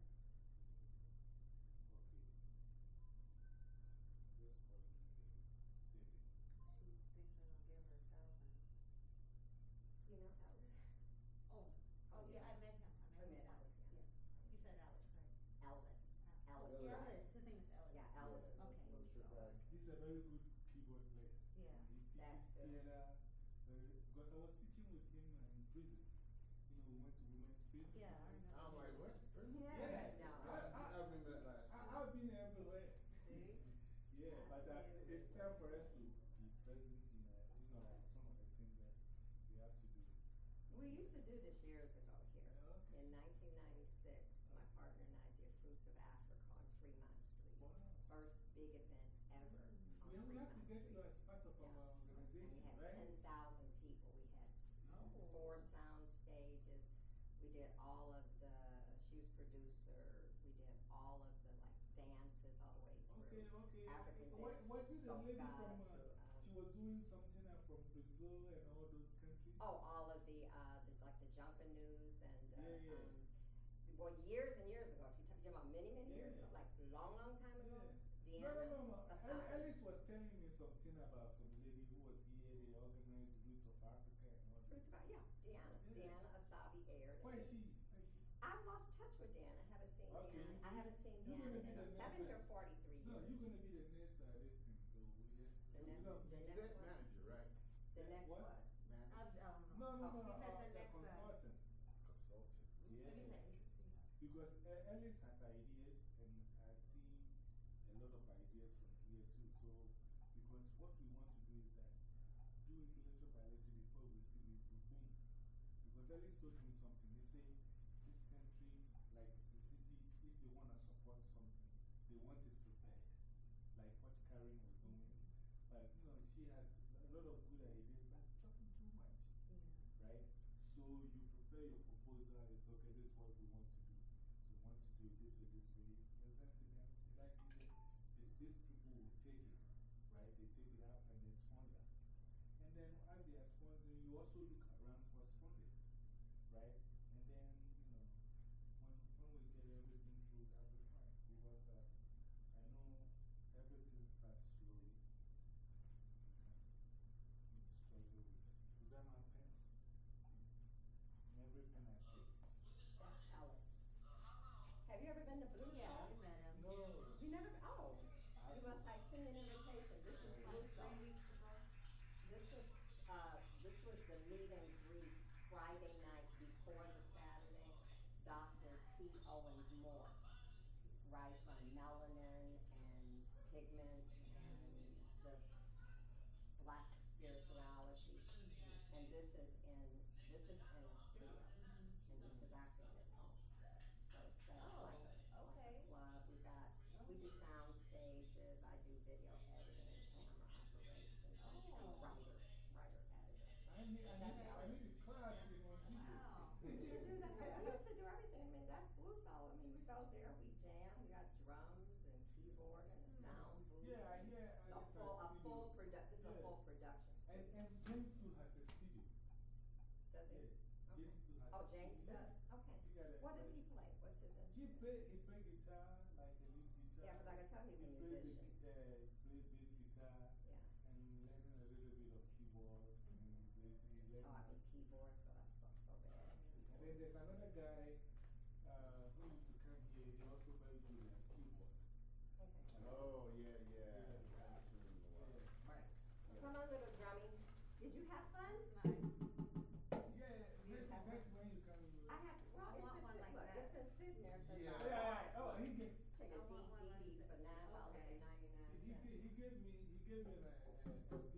Speaker 1: Okay. Just call me and save it.
Speaker 2: She thinks they're going to give her a thousand.
Speaker 3: You know Ellis?
Speaker 2: Oh, oh yeah, I met him. I
Speaker 3: I
Speaker 2: met him
Speaker 3: met
Speaker 2: once.
Speaker 3: Alex,
Speaker 2: Yes. You said Alex, right?
Speaker 3: Elvis.
Speaker 2: Al-
Speaker 3: Ellis.
Speaker 2: Oh,
Speaker 7: Ellis.
Speaker 2: Ellis. His name is Ellis.
Speaker 3: Yeah, Ellis.
Speaker 7: Yeah,
Speaker 2: Okay.
Speaker 7: little short guy.
Speaker 1: He's a very good keyboard player.
Speaker 2: Yeah.
Speaker 1: He teaches
Speaker 3: That's good.
Speaker 1: theater. very- Because I was teaching with him in prison. You know, we went to women's prison.
Speaker 2: Yeah, I remember.
Speaker 7: I'm like, what? Prison?
Speaker 1: Yeah.
Speaker 3: No.
Speaker 7: I, I, I remember that last
Speaker 1: I,
Speaker 7: year.
Speaker 1: I've been everywhere.
Speaker 2: See?
Speaker 1: Yeah, but uh, it's time for us to be present in, uh, you know, like some of the things that we have to do.
Speaker 3: We used to do this years ago here.
Speaker 1: Yeah, okay.
Speaker 3: In nineteen ninety-six, my partner and I did Fruits of Africa on Fremont Street.
Speaker 1: Wow.
Speaker 3: First big event ever on
Speaker 1: We have, we have to
Speaker 3: Fremont
Speaker 1: get
Speaker 3: Street.
Speaker 1: you as part of
Speaker 3: Yeah.
Speaker 1: our
Speaker 3: And
Speaker 1: organization,
Speaker 3: we had
Speaker 1: right?
Speaker 3: ten thousand people. We had s-
Speaker 1: Oh.
Speaker 3: four sound stages. We did all of the, she was producer. We did all of the like dances all the way through.
Speaker 1: Okay, okay.
Speaker 3: African
Speaker 1: okay. What,
Speaker 3: dance,
Speaker 1: was it the lady from,
Speaker 3: to, um,
Speaker 1: she was doing something from Brazil and all those countries?
Speaker 3: Oh, all of the, uh, the, like the jumping news and, uh,
Speaker 1: Yeah, yeah.
Speaker 3: um, well, years and years ago, if you talk about many, many years
Speaker 1: Yeah.
Speaker 3: ago, like long, long time ago,
Speaker 1: Yeah.
Speaker 3: Deanna
Speaker 1: No, no, no, no. Alice was telling me something about some lady who was here, they organized Roots of Africa and all that.
Speaker 3: Fruits about, yeah, Deanna,
Speaker 1: Yeah.
Speaker 3: Deanna Asabi aired.
Speaker 1: Why is she? Why is she?
Speaker 3: I've lost touch with Deanna, I haven't seen
Speaker 1: Okay,
Speaker 3: Deanna, I
Speaker 1: you-
Speaker 3: haven't seen
Speaker 1: you're
Speaker 3: Deanna
Speaker 1: gonna be
Speaker 3: in,
Speaker 1: the
Speaker 3: I've been
Speaker 1: next,
Speaker 3: here
Speaker 1: uh,
Speaker 3: forty The next,
Speaker 7: No,
Speaker 3: the
Speaker 7: you
Speaker 3: next
Speaker 7: said
Speaker 3: what?
Speaker 7: manager, right?
Speaker 3: The next
Speaker 1: What?
Speaker 3: what?
Speaker 7: Manager.
Speaker 2: I, I don't
Speaker 1: No,
Speaker 2: know.
Speaker 1: no, no,
Speaker 2: He
Speaker 1: uh,
Speaker 2: the next,
Speaker 1: consultant.
Speaker 7: Consultant.
Speaker 1: Yeah.
Speaker 2: Maybe it's an agency.
Speaker 1: Because uh, Ellis has ideas, and I see a lot of ideas from here too. So, because what we want to do is that do it little by little before we see we boom. Because Ellis told me something. He said, this country, like the city, if they want to support something, they want it prepared. Like what Karen was doing. But, you know, she has a lot of good ideas, but it's talking too much
Speaker 2: Yeah.
Speaker 1: right? You prepare your proposal, it's okay, this is what we want to do. So we want to do it this way, this way. Present to them, like they, they, these people will take it, right? They take it up and they sponsor. And then as they are sponsoring, you also look around for sponsors, right? And then, you know, when, when we get everything through, that'll be fine. Because uh, I know everything starts slowly. Struggle with it. Is that my pen? Every pen I take.
Speaker 3: That's Alice. Have ever been to Blue
Speaker 2: Yeah,
Speaker 3: Soul?
Speaker 2: we met him.
Speaker 1: No.
Speaker 3: You never, oh, you must like send an invitation. This is Blue
Speaker 2: Like
Speaker 3: Soul.
Speaker 2: three weeks ago.
Speaker 3: This was, uh, this was the meet and greet Friday night before the Saturday. Dr. T. Owens Moore writes on melanin and pigments and just black spirituality. And this is in, this is in a studio. And this is actually in his home. So it's set up like a, like a
Speaker 2: okay.
Speaker 3: club. We got, we do sound stages. I do video editing, camera operations. I'm I'm a writer, writer we do that. We used to do everything. I mean, that's. I mean, we go there, we jam. We got drums and keyboard and a mm-hmm. sound booth.
Speaker 1: Yeah, I hear
Speaker 3: A
Speaker 1: Alice
Speaker 3: full, a full
Speaker 1: studio.
Speaker 3: product. This is a
Speaker 1: Yeah.
Speaker 3: full production
Speaker 1: And,
Speaker 3: studio.
Speaker 1: and James too has a studio.
Speaker 3: Does
Speaker 1: Yeah.
Speaker 3: he?
Speaker 1: James too has
Speaker 3: Oh, James
Speaker 1: studio.
Speaker 3: does. Okay.
Speaker 1: He got a,
Speaker 3: What does he play? What's his
Speaker 1: He
Speaker 3: instrument?
Speaker 1: play, he play guitar, like a lead guitar.
Speaker 3: Yeah, 'cause I can tell he's a
Speaker 1: he the
Speaker 3: musician.
Speaker 1: gui- uh, plays bass guitar
Speaker 3: Yeah.
Speaker 1: and learning a little bit of keyboard. And he plays, he learns.
Speaker 3: Taught me keyboards, but I suck so bad at
Speaker 1: And
Speaker 3: keyboard.
Speaker 1: then there's another guy uh, who used to come here. He also very good at keyboard.
Speaker 3: Okay.
Speaker 7: Oh, yeah, yeah.
Speaker 1: Yeah.
Speaker 7: I haven't seen him in a
Speaker 1: Yeah,
Speaker 7: while.
Speaker 1: Mike.
Speaker 3: Come on, little drummy. Did you have fun?
Speaker 2: It's nice.
Speaker 1: Yeah, next,
Speaker 3: have
Speaker 1: next when you come, you
Speaker 3: I have, well,
Speaker 2: I
Speaker 3: it's
Speaker 2: want
Speaker 3: been
Speaker 2: one
Speaker 3: sitting,
Speaker 2: like
Speaker 3: look,
Speaker 2: that.
Speaker 3: it's been sitting there since
Speaker 7: Yeah.
Speaker 3: I
Speaker 1: Yeah. Oh, he gave,
Speaker 3: Check
Speaker 2: I
Speaker 3: a
Speaker 2: want one like
Speaker 3: DVDs for nine dollars and ninety-nine
Speaker 1: he,
Speaker 3: cents.
Speaker 1: gave, he gave me, he gave me a, a, a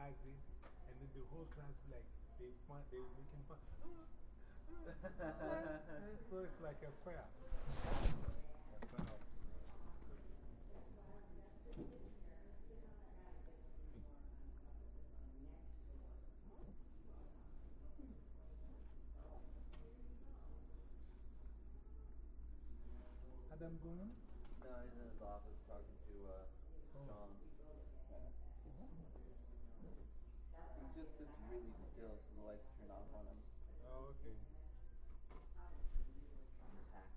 Speaker 1: has it, and then the whole class be like, they want, they making fun. so it's like a choir. A kind of- Adam going?
Speaker 8: No, he's in his office talking to uh, John. He just sits really still so the lights turn off on him.
Speaker 1: Oh, okay.
Speaker 8: Tactic.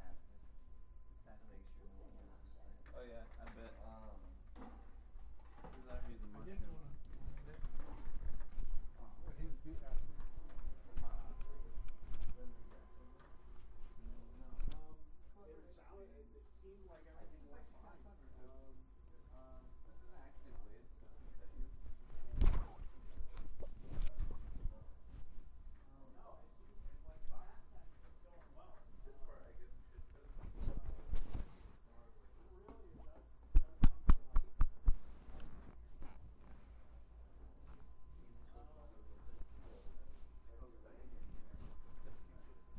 Speaker 8: Tactic. Tactic to make sure no one loses his thing. Oh yeah, I bet. Um, he's out here, he's a
Speaker 1: I just
Speaker 8: mushroom.
Speaker 1: wanna. But he's big. Uh,
Speaker 8: This isn't actually Wade, so I can cut you. This part, I guess, we should put.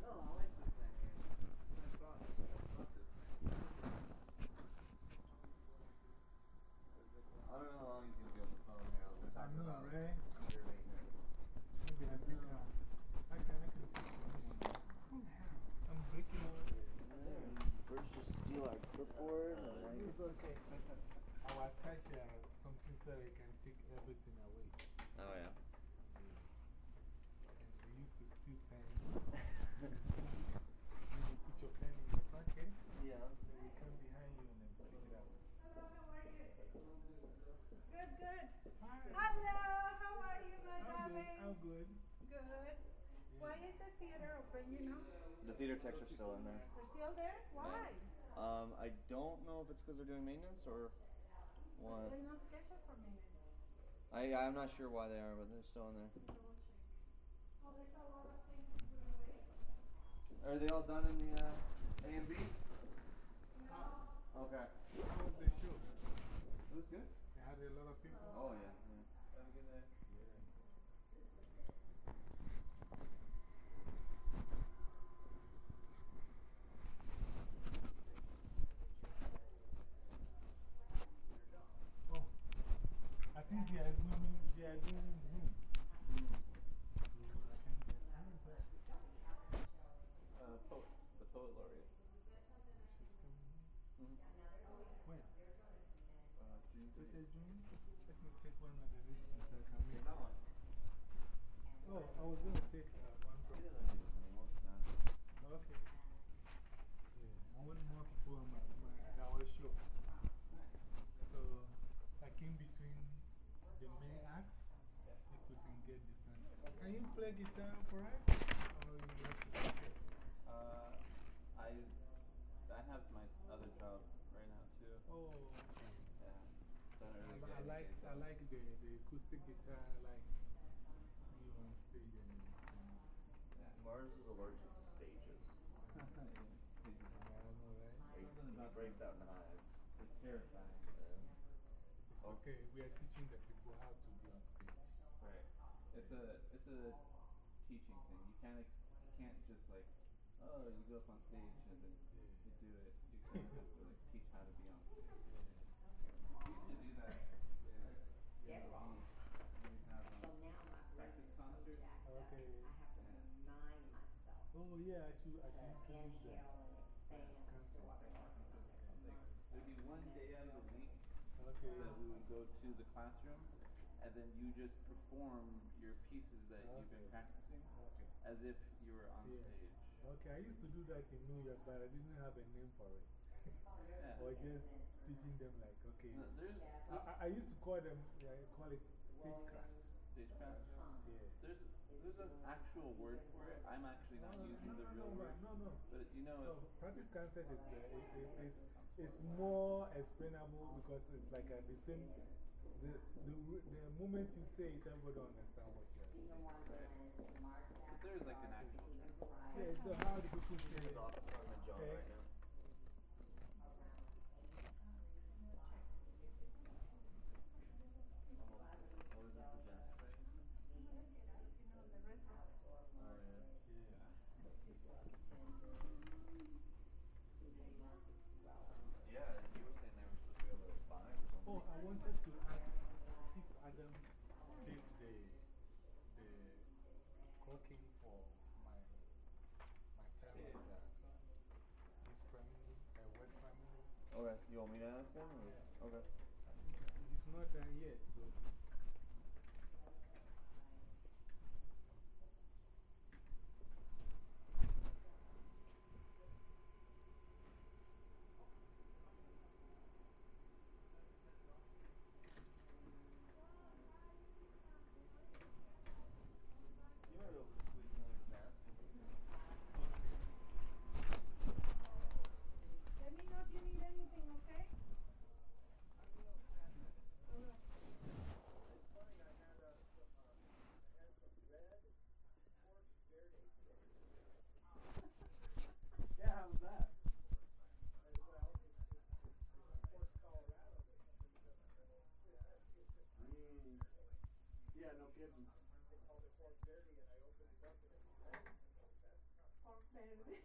Speaker 8: No, I like this thing. I bought, I bought this thing. I don't know how long he's gonna be on the phone here. We're
Speaker 1: I
Speaker 8: talking
Speaker 1: know,
Speaker 8: about
Speaker 1: right?
Speaker 8: under maintenance.
Speaker 1: Maybe I think uh, I can, I can fix it. I'm breaking all
Speaker 8: First, just steal our clipboard and like.
Speaker 1: This is okay. I'll attach uh, something so they can take everything away.
Speaker 8: Oh yeah.
Speaker 1: And we used to steal pens. When you put your pen in your pocket,
Speaker 8: Yeah.
Speaker 1: then we come behind you and then pick it up. Hello, how are you?
Speaker 9: Good, good.
Speaker 1: Hi.
Speaker 9: Hello, how are you, my
Speaker 1: I'm good.
Speaker 9: darling?
Speaker 1: I'm good.
Speaker 9: Good. Why is the theater open, you know?
Speaker 8: The theater techs are still in there.
Speaker 9: They're still there? Why?
Speaker 8: Um, I don't know if it's because they're doing maintenance or what.
Speaker 9: There's no schedule for minutes.
Speaker 8: I I'm not sure why they are, but they're still in there.
Speaker 9: Oh, there's a lot of things to do away.
Speaker 8: Are they all done in the uh, A and B? No. Okay.
Speaker 1: How was the show?
Speaker 8: It was good.
Speaker 1: They had a lot of people.
Speaker 8: Oh yeah. yeah. Have a good day.
Speaker 1: Oh, I think they are are doing Zoom. So I think that, how is that?
Speaker 8: Uh, poet, the poet laureate.
Speaker 1: She's coming? When?
Speaker 8: Uh, June
Speaker 1: What is June? Let me take one of the listings so I can
Speaker 8: Okay,
Speaker 1: meet.
Speaker 8: that one.
Speaker 1: Oh, I was going to take uh, one
Speaker 8: He
Speaker 1: from.
Speaker 8: doesn't do this anymore. No.
Speaker 1: Okay. Yeah, I more my, my, our show. So, like in between the main acts, if we can get different. Can you play guitar for us? Or you have to play?
Speaker 8: Uh, I I have my other job right now too.
Speaker 1: Oh, okay.
Speaker 8: Yeah. So I really
Speaker 1: I, I like. I like the, the acoustic guitar, like you on stage and, and
Speaker 8: Yeah.
Speaker 7: Mars is allergic to stages.
Speaker 1: I don't know, right?
Speaker 7: He, he breaks out in hives.
Speaker 8: It's terrifying.
Speaker 1: It's okay, we are teaching the people how to be on stage.
Speaker 8: Right. It's a it's a teaching thing. You can't ex- you can't just like oh you go up on stage and then you do it. You kind of have to like teach how to be on stage. We used to do that. Yeah.
Speaker 3: Yeah.
Speaker 8: We, we have
Speaker 3: So
Speaker 8: um,
Speaker 3: now my brain
Speaker 8: practice
Speaker 3: is so
Speaker 8: concerts.
Speaker 3: jacked up,
Speaker 1: Okay.
Speaker 3: I have to remind myself
Speaker 1: Oh, yeah, I should, I
Speaker 3: to
Speaker 1: should introduce that.
Speaker 3: inhale and expand to what we're talking about.
Speaker 8: Like there'd be one day out of the week
Speaker 1: Okay.
Speaker 8: that we would go to the classroom and then you just perform your pieces that you've been practicing
Speaker 1: Okay.
Speaker 8: as if you were on
Speaker 1: Yeah.
Speaker 8: stage.
Speaker 1: Okay, I used to do that in New York, but I didn't have a name for it.
Speaker 8: Yeah.
Speaker 1: or just teaching them, like, okay.
Speaker 8: No, there's,
Speaker 1: I,
Speaker 8: there's
Speaker 1: I, I used to call them, yeah, call it stagecraft.
Speaker 8: stagecraft.
Speaker 1: Yeah.
Speaker 8: There's there's an actual word for it. I'm actually not
Speaker 1: No,
Speaker 8: using
Speaker 1: no,
Speaker 8: the
Speaker 1: no,
Speaker 8: real
Speaker 1: no,
Speaker 8: word.
Speaker 1: No, no.
Speaker 8: But you know
Speaker 1: No, practice concept is, uh, it, it, it's, it's more explainable because it's like uh, the same. The, the, the moment you say it, everybody understand what you're saying.
Speaker 8: But there's like an actual.
Speaker 1: Yeah, it's the how the people say
Speaker 7: His office talking to John
Speaker 1: Tech.
Speaker 7: right now.
Speaker 1: I wanted to ask if Adam did the, the cooking for my, my time at uh, his family, uh, West family.
Speaker 7: Okay, you want me to ask him? Or? Okay.
Speaker 1: He's not done yet, so.
Speaker 7: You might be able to squeeze in and ask him.
Speaker 9: Let me know if you need anything, okay?
Speaker 5: Yeah, how was that? Mm. Yeah, no kidding.
Speaker 9: Pork verde.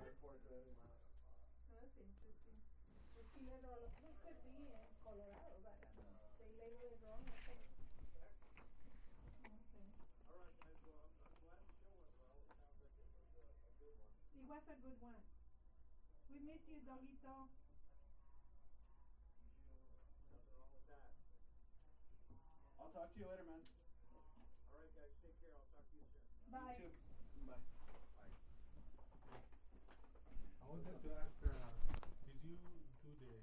Speaker 5: Airport, uh,
Speaker 9: That's interesting. The chile roll, it could be in Colorado, but um, they label it wrong, I think. Okay. It was a good one. We miss you, Dogito.
Speaker 5: I'll talk to you later, man. All right, guys. Take care. I'll talk to you soon.
Speaker 9: Bye.
Speaker 5: You too. Bye.
Speaker 1: I wanted to ask, uh, did you do the,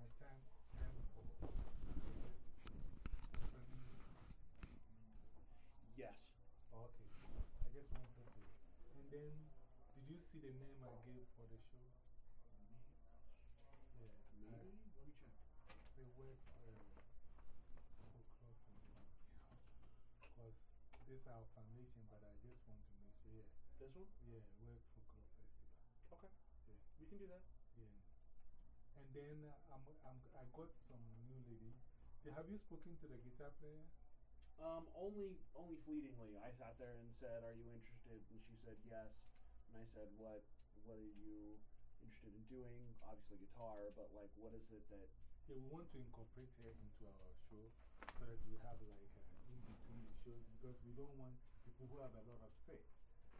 Speaker 1: my time, time for?
Speaker 5: Yes.
Speaker 1: Oh, okay. I just wanted to. And then, did you see the name I gave for the show? Yeah.
Speaker 5: Maybe? Let me check.
Speaker 1: It's a word for folklore something. Because this is our foundation, but I just want to make sure, yeah.
Speaker 5: This one?
Speaker 1: Yeah, Word Folklore Festival.
Speaker 5: Okay.
Speaker 1: Yeah.
Speaker 5: We can do that.
Speaker 1: Then I'm, I'm, I got some new lady. Have you spoken to the guitar player?
Speaker 5: Um, only, only fleetingly. I sat there and said, "Are you interested?" And she said, "Yes." And I said, "What, what are you interested in doing? Obviously guitar, but like, what is it that?"
Speaker 1: Yeah, we want to incorporate her into our show so that we have like uh, in between the shows because we don't want people who have a lot of sets.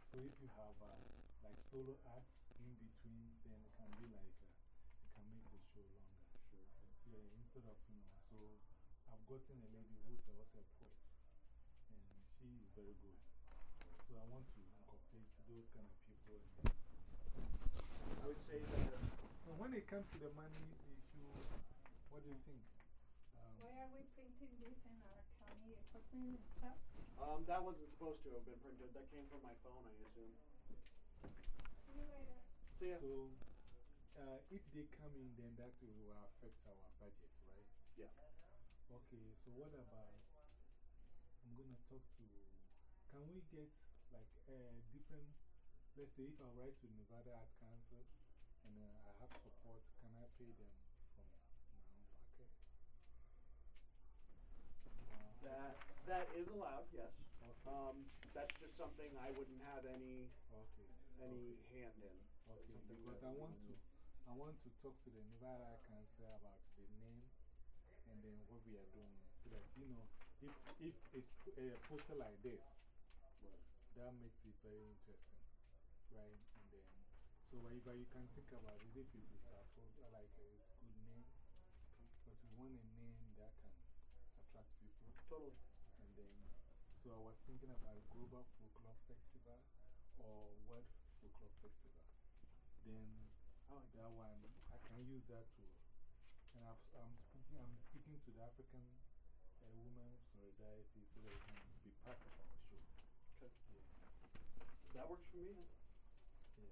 Speaker 1: So if you have uh, like solo acts in between, then it can be like uh, it can make the show longer.
Speaker 5: Sure.
Speaker 1: Yeah, instead of, you know, so I've gotten a lady who's also a poet and she is very good. So I want to incorporate those kind of people.
Speaker 5: I would say that.
Speaker 1: when it comes to the money issue, what do you think? Um,
Speaker 9: Why are we printing this in our county equipment and stuff?
Speaker 5: Um, that wasn't supposed to have been printed. That came from my phone, I assume.
Speaker 9: See you later.
Speaker 5: See ya.
Speaker 1: So, uh, if they come in, then that will affect our budget, right?
Speaker 5: Yeah.
Speaker 1: Okay, so what about? I'm going to talk to. Can we get like uh, different? Let's say if I write to Nevada Arts Council and uh, I have support, can I pay them from my own pocket? Uh,
Speaker 5: That, that is allowed, yes.
Speaker 1: Okay.
Speaker 5: Um, that's just something I wouldn't have any,
Speaker 1: okay.
Speaker 5: any hand in.
Speaker 1: Okay, because I want to, I want to talk to the Nevada Arts Council about the name and then what we are doing. So that, you know, if, if it's a eh, poster like this, that makes it very interesting, right? And then, so if you can think about it, if it is a poster uh, like a good name, because we want a name that can attract people.
Speaker 5: Totally.
Speaker 1: And then, so I was thinking about Global Folklore Festival or World Folklore Festival. Then,
Speaker 5: like
Speaker 1: that one, I can use that to, and I've, I'm, speaking, I'm speaking to the African uh, Women Solidarity so they can be part of our show.
Speaker 5: Okay.
Speaker 1: Yeah.
Speaker 5: That works for me.
Speaker 1: Yeah.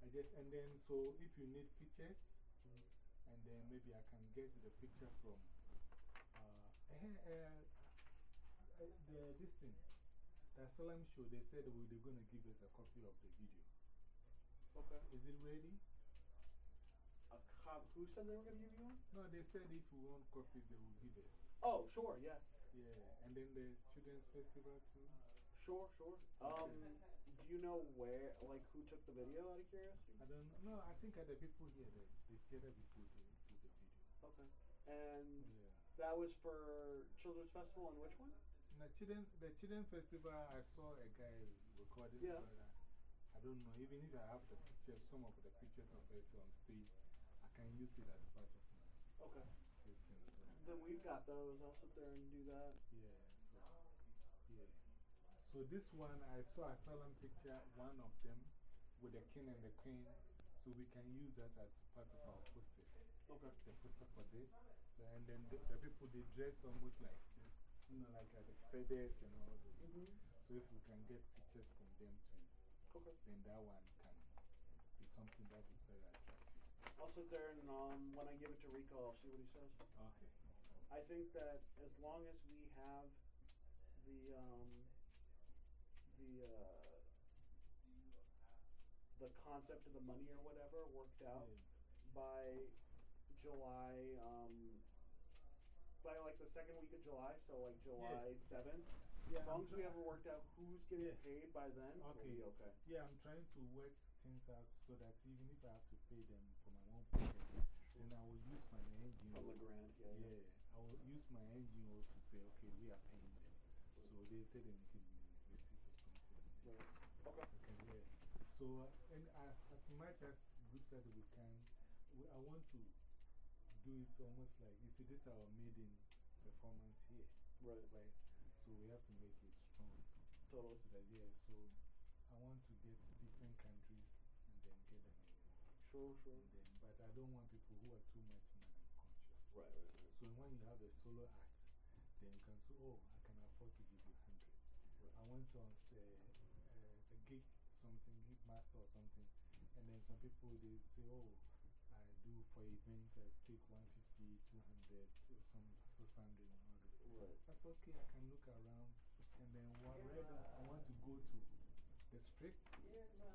Speaker 1: I just, and then, so if you need pictures, and then maybe I can get the picture from uh, eh, uh, uh, the, this thing, the Asylum show. They said we, they're going to give us a copy of the video.
Speaker 5: Okay.
Speaker 1: Is it ready?
Speaker 5: A who said they were going to give you one?
Speaker 1: No, they said if we want copies, they will give us.
Speaker 5: Oh, sure, yeah.
Speaker 1: Yeah, and then the Children's Festival too.
Speaker 5: Sure, sure. Um, do you know where, like, who took the video out of curiosity?
Speaker 1: I don't know. No, I think the people here, the, the theater people, they do the video.
Speaker 5: Okay. And
Speaker 1: Yeah.
Speaker 5: that was for Children's Festival and which one?
Speaker 1: The children, the children festival, I saw a guy recording.
Speaker 5: Yeah.
Speaker 1: I, I don't know, even if I have the pictures, some of the pictures of us on stage, Can use it as part of my
Speaker 5: Okay.
Speaker 1: this. So,
Speaker 5: Then we've got those. I'll sit there and do that.
Speaker 1: yeah, so, yeah. So this one, I saw a solemn picture, one of them with the king and the queen. So we can use that as part of our posters.
Speaker 5: Okay.
Speaker 1: The poster for this. So, and then the, the people, they dress almost like this, you know, like uh, the feathers and all those.
Speaker 5: -hmm.
Speaker 1: So if we can get pictures from them too,
Speaker 5: Okay.
Speaker 1: then that one can be something that attractive.
Speaker 5: I'll sit there and um, when I give it to Rico, I'll see what he says.
Speaker 1: Okay.
Speaker 5: I think that as long as we have the um, the uh, the concept of the money or whatever worked out by July, um, by like the second week of July, so like July seventh.
Speaker 1: Yeah,
Speaker 5: as long
Speaker 1: I'm
Speaker 5: as we have it worked out who's getting
Speaker 1: Yeah.
Speaker 5: paid by then,
Speaker 1: Okay.
Speaker 5: be okay.
Speaker 1: Yeah, I'm trying to work things out so that even if I have to pay them for my own pocket, then I will use my NGO.
Speaker 5: From the grant, yeah, yeah.
Speaker 1: Yeah, I will use my NGO to say, okay, we are paying them. So them give me receipt or something.
Speaker 5: Right. Okay.
Speaker 1: Okay, yeah. So, uh, and as, as much as groups that we can, we, I want to do it almost like, you see, this is our maiden performance here.
Speaker 5: Right.
Speaker 1: Right? So we have to make it strong.
Speaker 5: Totally.
Speaker 1: So that, yeah, so I want to get different countries and then get them.
Speaker 5: Sure, sure.
Speaker 1: Then, but I don't want people who are too much money conscious.
Speaker 5: Right, right, right.
Speaker 1: So when you have a solo act, then you can say, oh, I can afford to give you 100. I went on uh, uh, a gig, something, gig master or something, and then some people they say, oh, I do for events, I take 150, 200, some 600 and all that.
Speaker 5: Right.
Speaker 1: That's okay, I can look around. And then wherever I want to go to the street,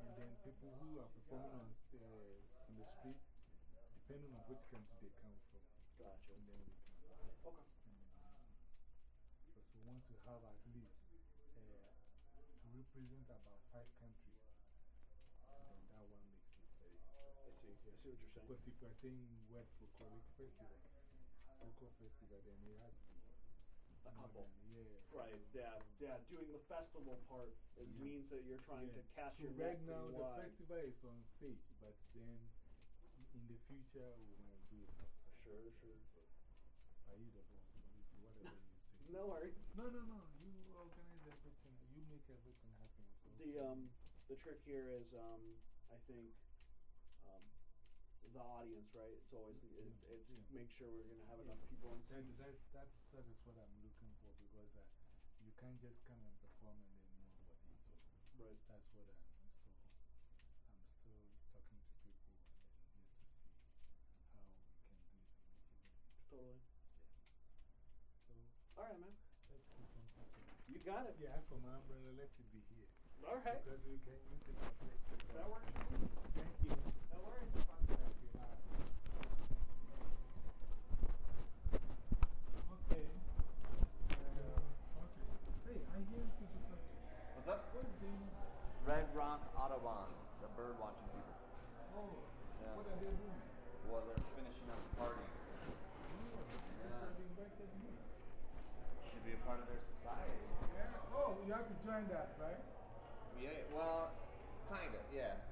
Speaker 1: and then people who are performing on, st uh, on the street, depending on which country they come from.
Speaker 5: Gotcha.
Speaker 1: And then we can.
Speaker 5: Okay.
Speaker 1: Because we want to have at least to represent about five countries. And then that one makes it very interesting.
Speaker 5: I see. I see what you're saying.
Speaker 1: Because if we're saying word folkloric festival, folklore festival, then it has to be
Speaker 5: A couple.
Speaker 1: yeah.
Speaker 5: Right, yeah, yeah. Doing the festival part it
Speaker 1: Yeah.
Speaker 5: means that you're trying
Speaker 1: Yeah.
Speaker 5: to cast
Speaker 1: So
Speaker 5: your
Speaker 1: right now, the
Speaker 5: wide.
Speaker 1: festival is on stage, but then in the future, we might do it outside.
Speaker 5: Sure, sure.
Speaker 1: Are you the boss? Whatever you say.
Speaker 5: No worries.
Speaker 1: No, no, no. You organize everything. You make everything happen. So
Speaker 5: The um the trick here is um I think um the audience, right? It's always it,
Speaker 1: Yeah,
Speaker 5: it's
Speaker 1: yeah.
Speaker 5: make sure we're gonna have
Speaker 1: Yeah.
Speaker 5: enough people in
Speaker 1: That, that's, that's, that is what I'm looking for because uh, you can't just come and perform and then nobody. So
Speaker 5: Right.
Speaker 1: that's what I'm. So I'm still talking to people and then just to see how we can do it and make it. better.
Speaker 5: Totally.
Speaker 1: So
Speaker 5: All right, man.
Speaker 1: let's keep on talking.
Speaker 5: You got it.
Speaker 1: Yeah, for my umbrella, let it be here.
Speaker 5: All right.
Speaker 1: Because we can use it for.
Speaker 5: That works.
Speaker 1: Thank you.
Speaker 5: No worries.
Speaker 1: Thank you. Bye. Okay. So, okay. Hey, I hear you talk.
Speaker 7: What's up?
Speaker 1: What is the.
Speaker 7: Red Rock Audubon, the bird watching people.
Speaker 1: Oh,
Speaker 7: Yeah.
Speaker 1: what are they doing?
Speaker 7: Well, they're finishing up the party.
Speaker 1: Oh,
Speaker 7: Yeah.
Speaker 1: they invited me.
Speaker 7: Should be a part of their society.
Speaker 1: Yeah. Oh, have that, right?
Speaker 7: Yeah, well, kind of, yeah.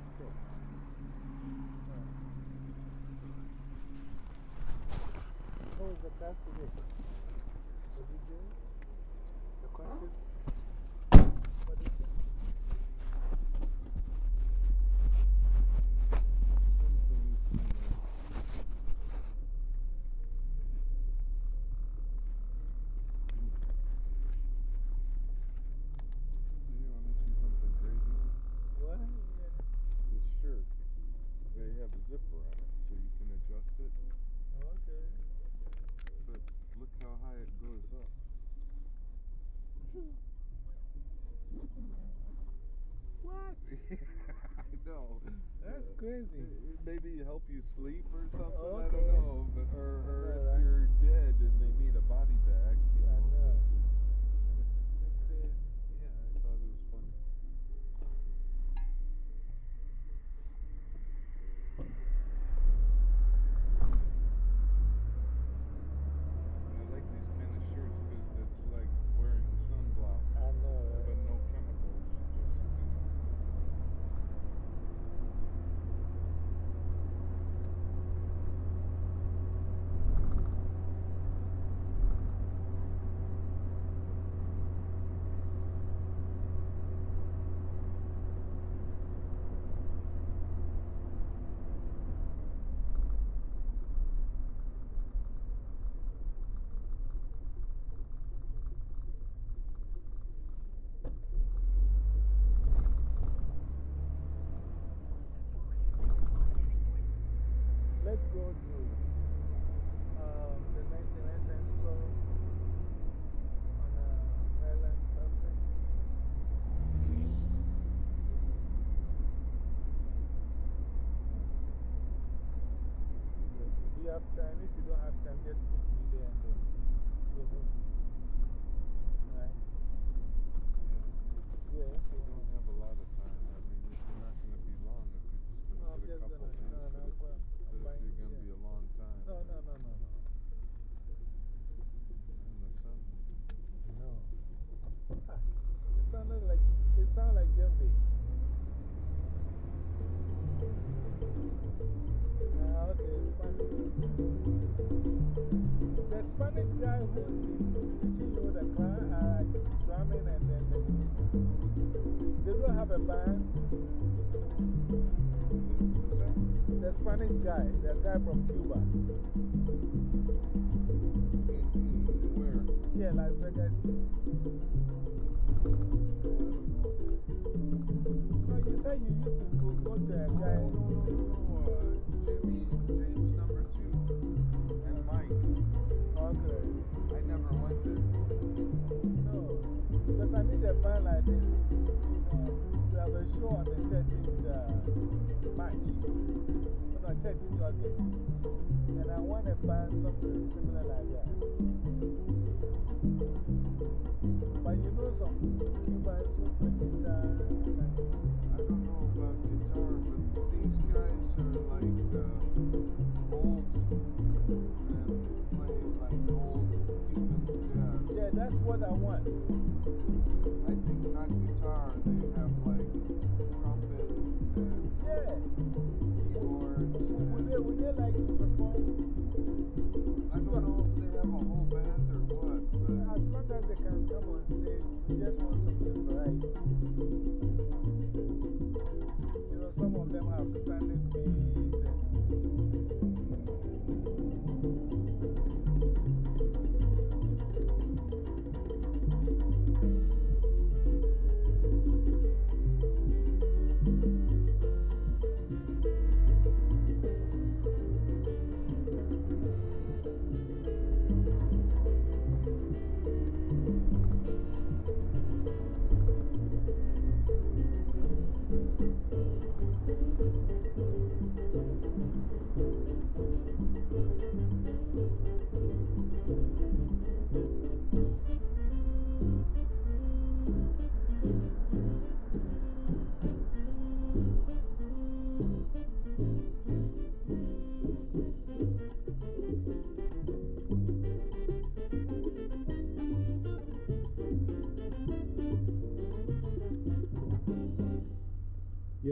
Speaker 1: That's it. How was the class today? What did you do? The concert? What did you do?
Speaker 4: You want to see something crazy?
Speaker 1: What? Yeah.
Speaker 4: This shirt, they have a zipper on it, so you can adjust it.
Speaker 1: Okay.
Speaker 4: But look how high it goes up.
Speaker 1: What?
Speaker 4: I know.
Speaker 1: That's crazy.
Speaker 4: Maybe help you sleep or something. I don't know. But or, or if you're dead and they need a body bag, you
Speaker 1: I
Speaker 4: know.
Speaker 1: know.
Speaker 4: but-
Speaker 1: Crazy.
Speaker 4: Yeah, I thought it was funny. I like these kind of shirts because it's like wearing sunblock,
Speaker 1: I know.
Speaker 4: but
Speaker 1: right?
Speaker 4: no chemicals. Just kind of.
Speaker 1: Let's go to um, the 99 cent store on uh, Maryland Thursday. Do you have time? If you don't have time, just put me there and then go home. Right? Yeah, if
Speaker 4: I
Speaker 1: you
Speaker 4: don't
Speaker 1: want.
Speaker 4: have a lot of time. I mean, if you're not going to be long, if you're just going
Speaker 1: No,
Speaker 4: to
Speaker 1: I'm
Speaker 4: get a
Speaker 1: just
Speaker 4: couple
Speaker 1: gonna-
Speaker 4: things,
Speaker 1: no, no,
Speaker 4: but if,
Speaker 1: well, I'm
Speaker 4: but if
Speaker 1: fine,
Speaker 4: you're going to
Speaker 1: yeah.
Speaker 4: be a long time.
Speaker 1: No, no, no, no, no.
Speaker 4: In the sun.
Speaker 1: No. Ah, it sounded sounded like Jembe. Ah, okay, Spanish. The Spanish guy who's been teaching you the class, uh, drumming and then they, they don't have a band. The Spanish guy, the guy from Cuba.
Speaker 4: Where?
Speaker 1: Yeah, Las Vegas
Speaker 4: James number two, and Mike.
Speaker 1: Okay.
Speaker 4: I never went there.
Speaker 1: No, because I need a band like this. You know, we have a show on the 13th uh, March. No, no, 13th August. And I want a band, something similar like that. But you know some Cubans who play guitar. What I want.
Speaker 4: I think not guitar,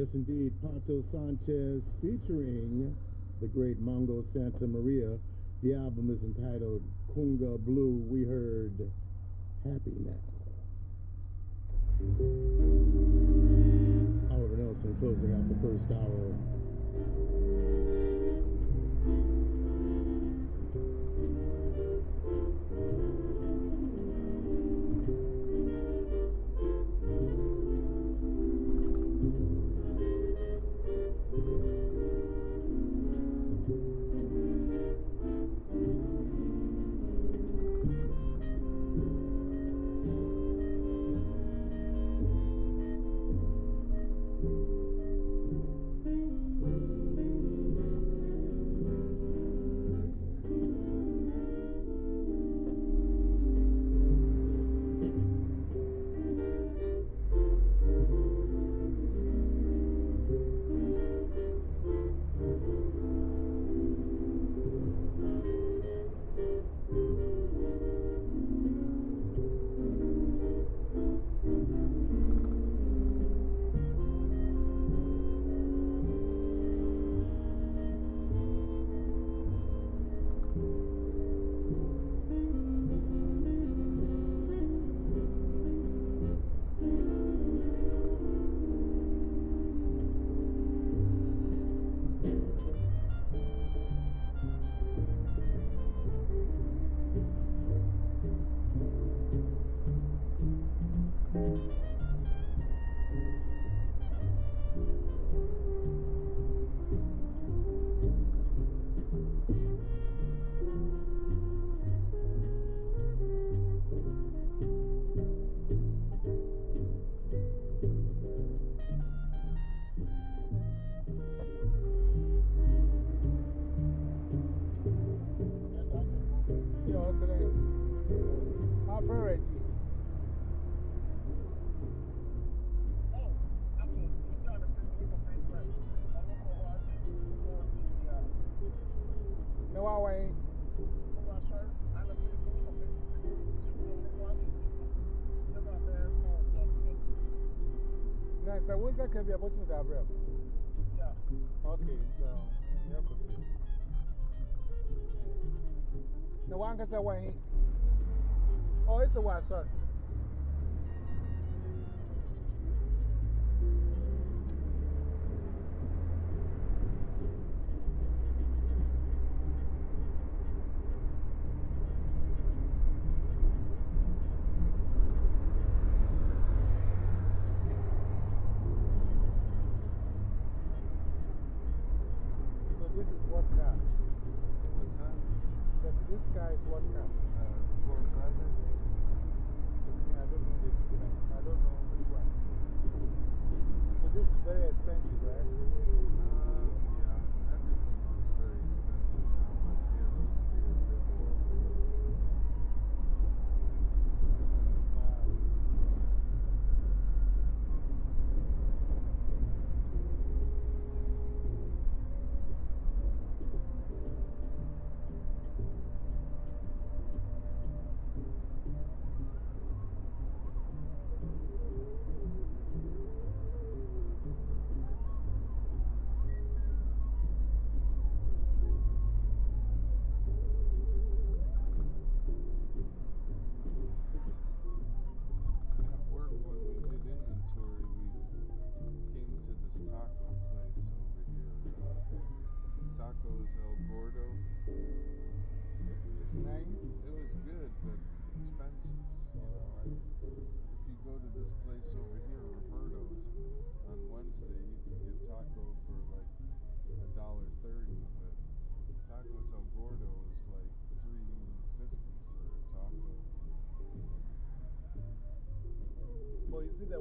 Speaker 10: Yes, indeed. Pato Sanchez featuring the great Mongo Santamaria. The album is entitled Conga Blue. We heard Happy Now. Oliver Nelson closing out the first hour.
Speaker 1: Nice. So, when's that can be about to that, bro? Yeah. Okay, so, yeah, could be. No one can say why he. Oh, it's a one, sorry.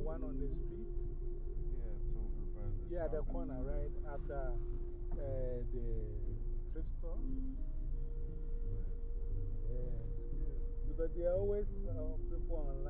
Speaker 1: One
Speaker 4: on
Speaker 1: the street?
Speaker 4: Yeah, it's over by the
Speaker 1: Yeah, the corner, right? After uh, the thrift store? It's good. Because there are always uh, people online,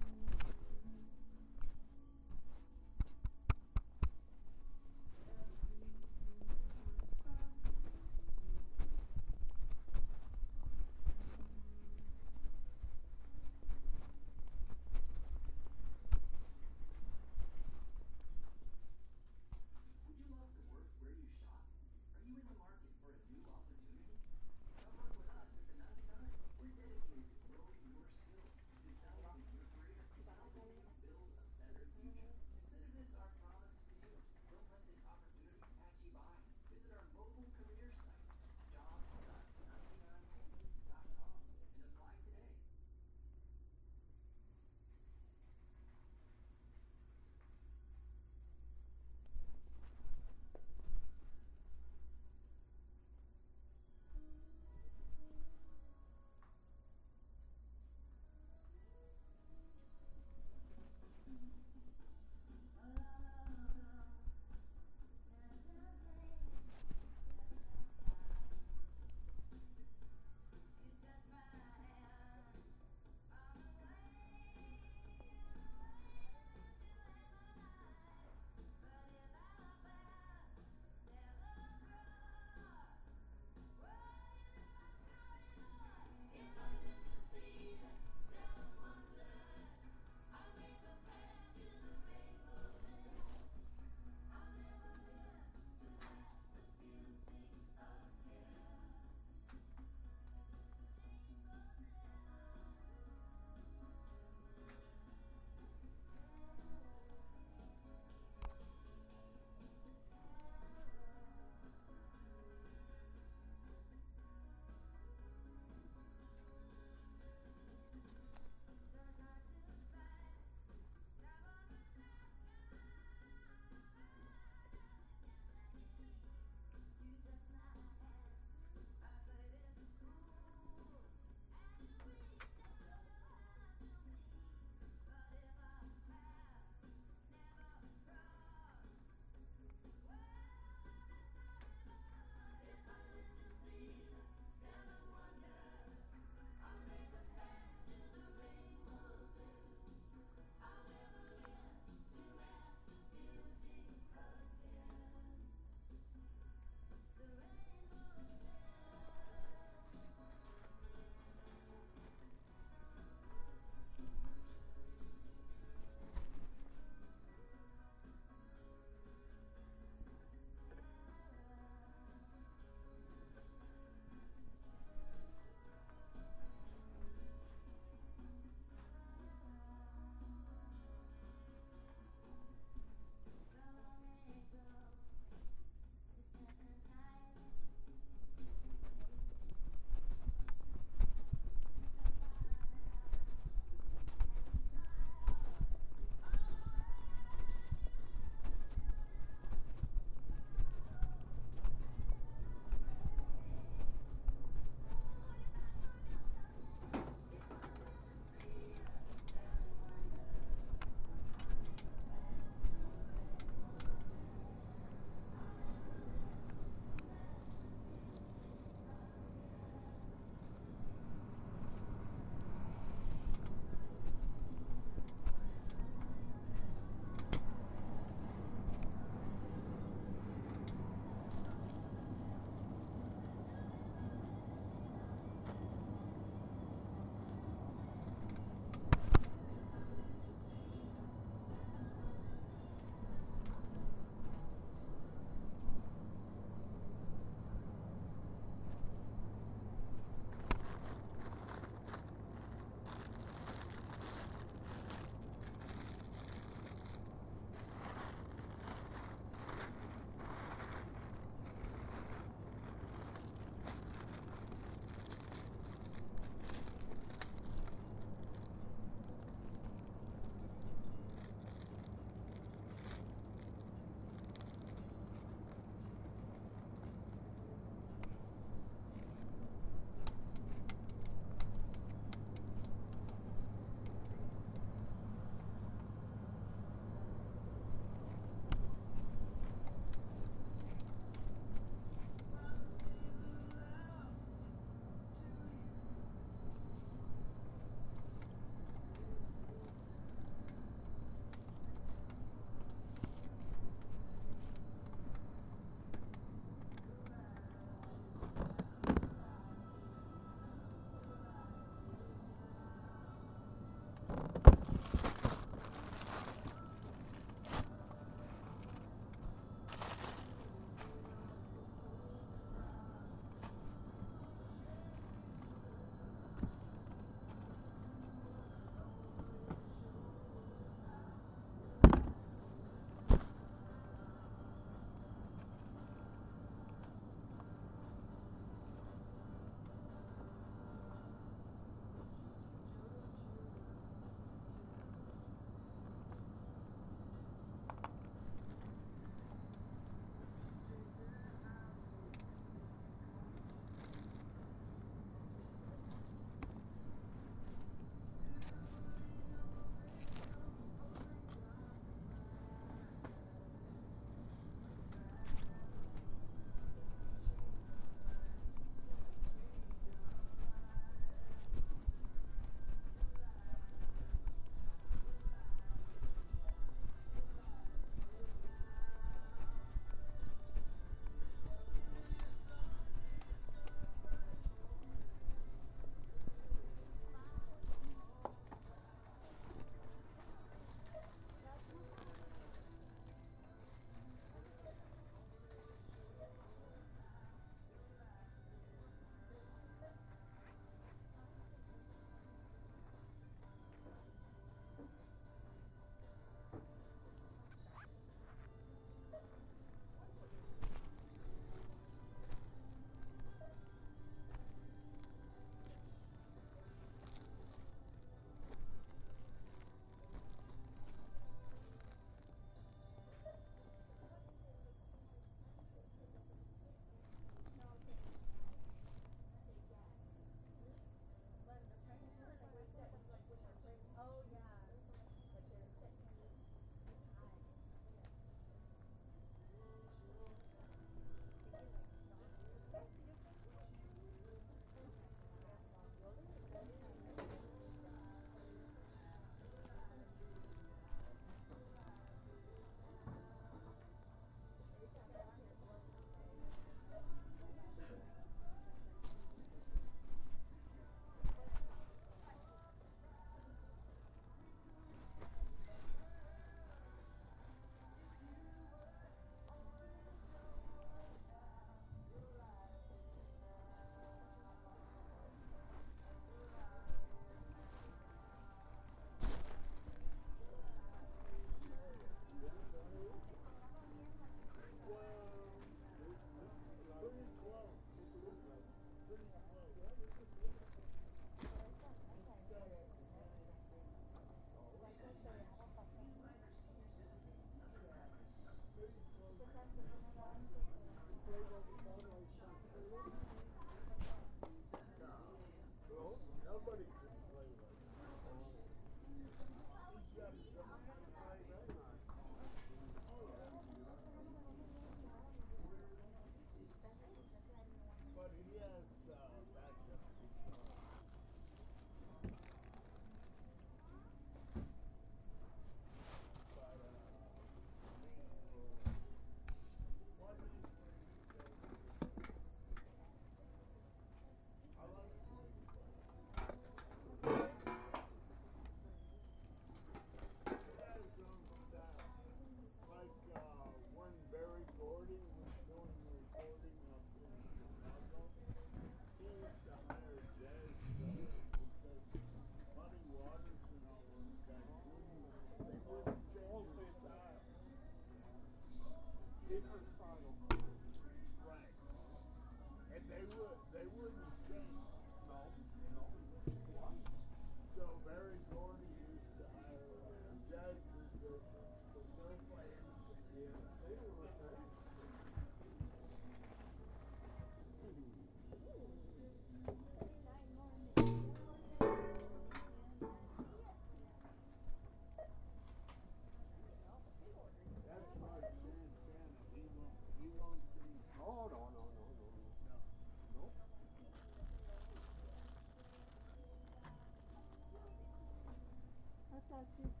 Speaker 4: I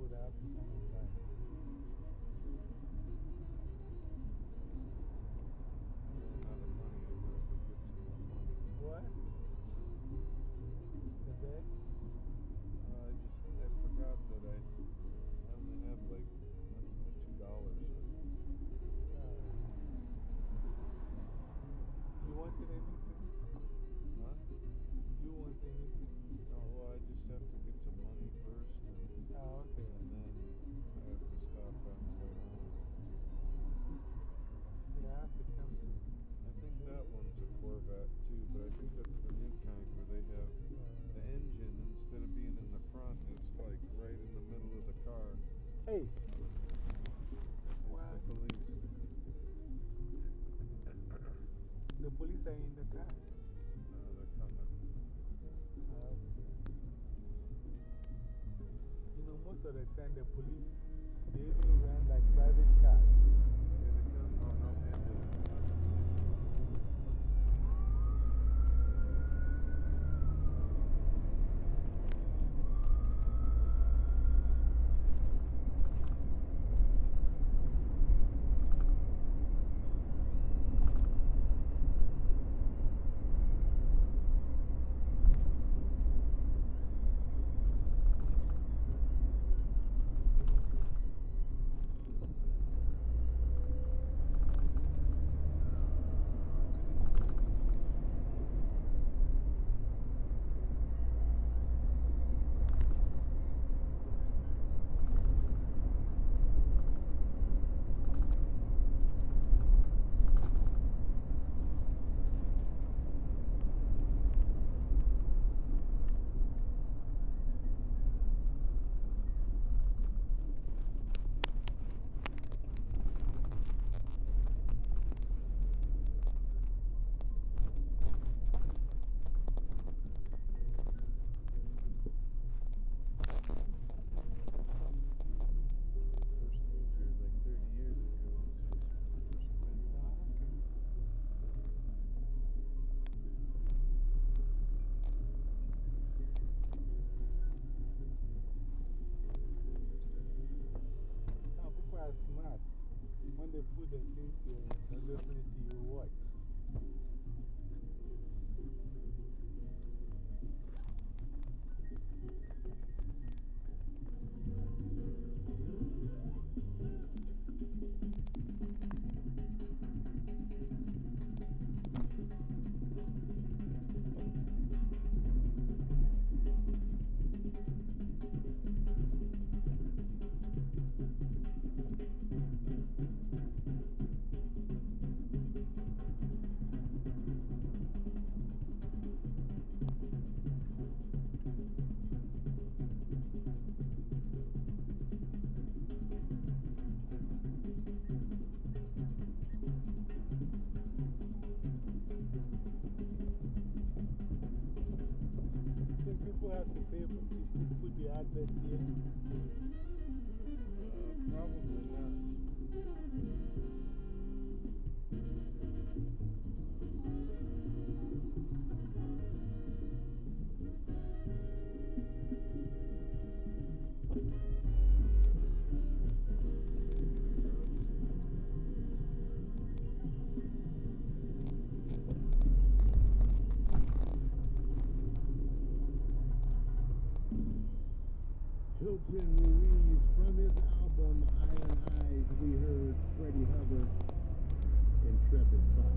Speaker 1: food
Speaker 4: out.
Speaker 1: Hey. what
Speaker 4: The police.
Speaker 1: the police are in the car.
Speaker 4: No, they're coming.
Speaker 1: You know, most of the time the police. are smart. When they put the things in, they uh, to your watch. would be
Speaker 4: hard, but yeah.
Speaker 10: Hilton Ruiz from his album Iron Eyes. We heard Freddie Hubbard's Intrepid Fox.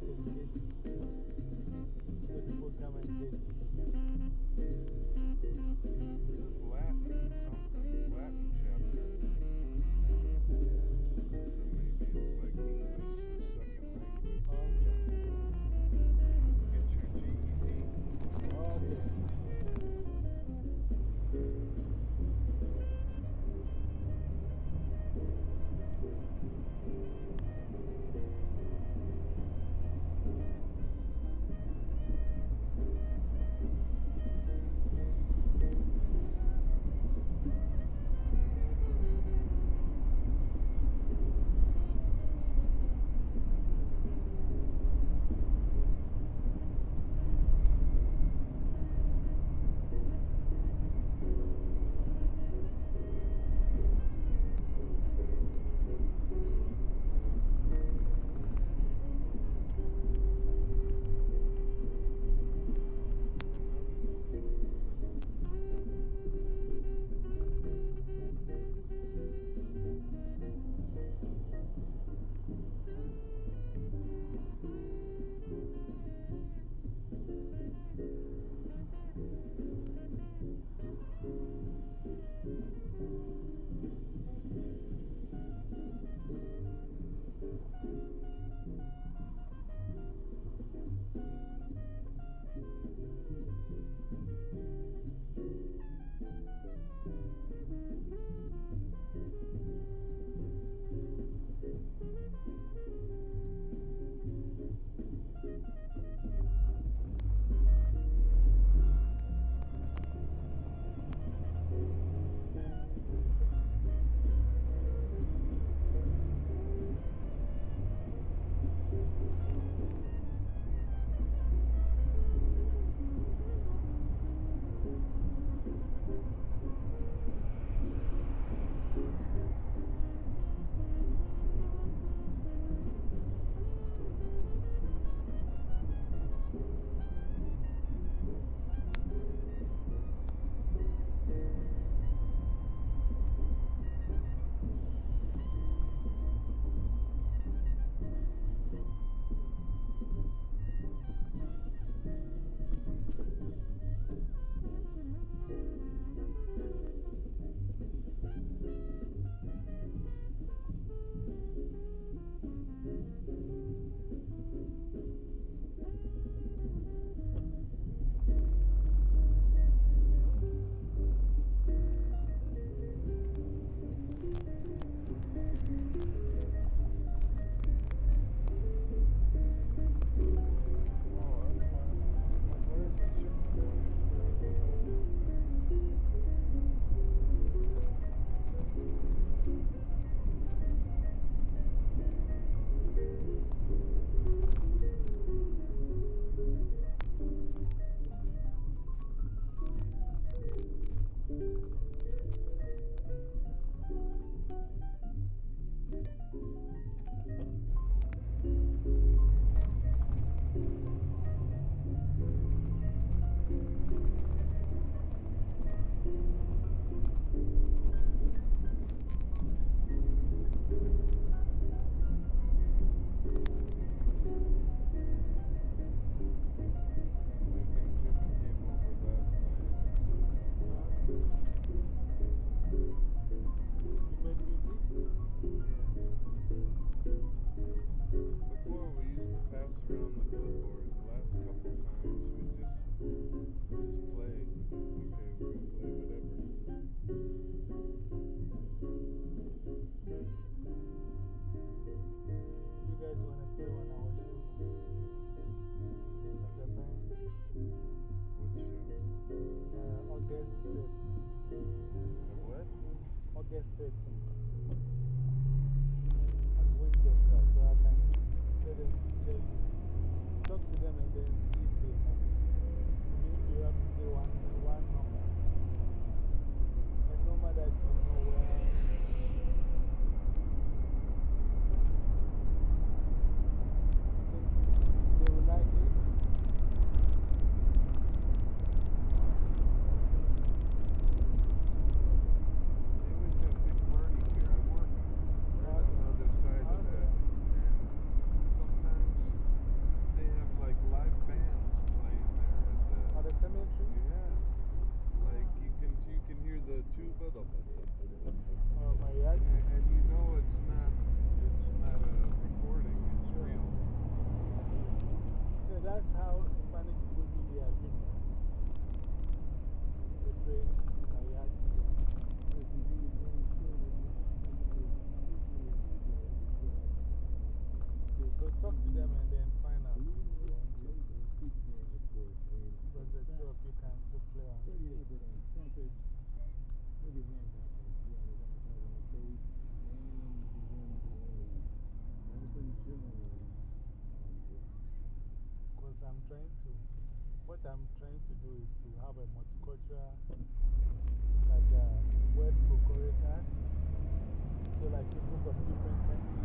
Speaker 1: what
Speaker 4: is August 13th at Winchester, so I can tell them check, talk to them and then see if they can. If you have to pay one, one number, a number that you know where. I think they will like it.
Speaker 1: They always have big parties here
Speaker 10: that's how Spanish people do their funeral. They play mariachi. So talk to them and then find out if they're interested. Because the two of you can still play on stage. Because I'm trying to, what I'm trying to do is to have a multicultural, like uh, a word folkloric arts. So, like people from different countries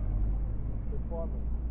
Speaker 10: performing.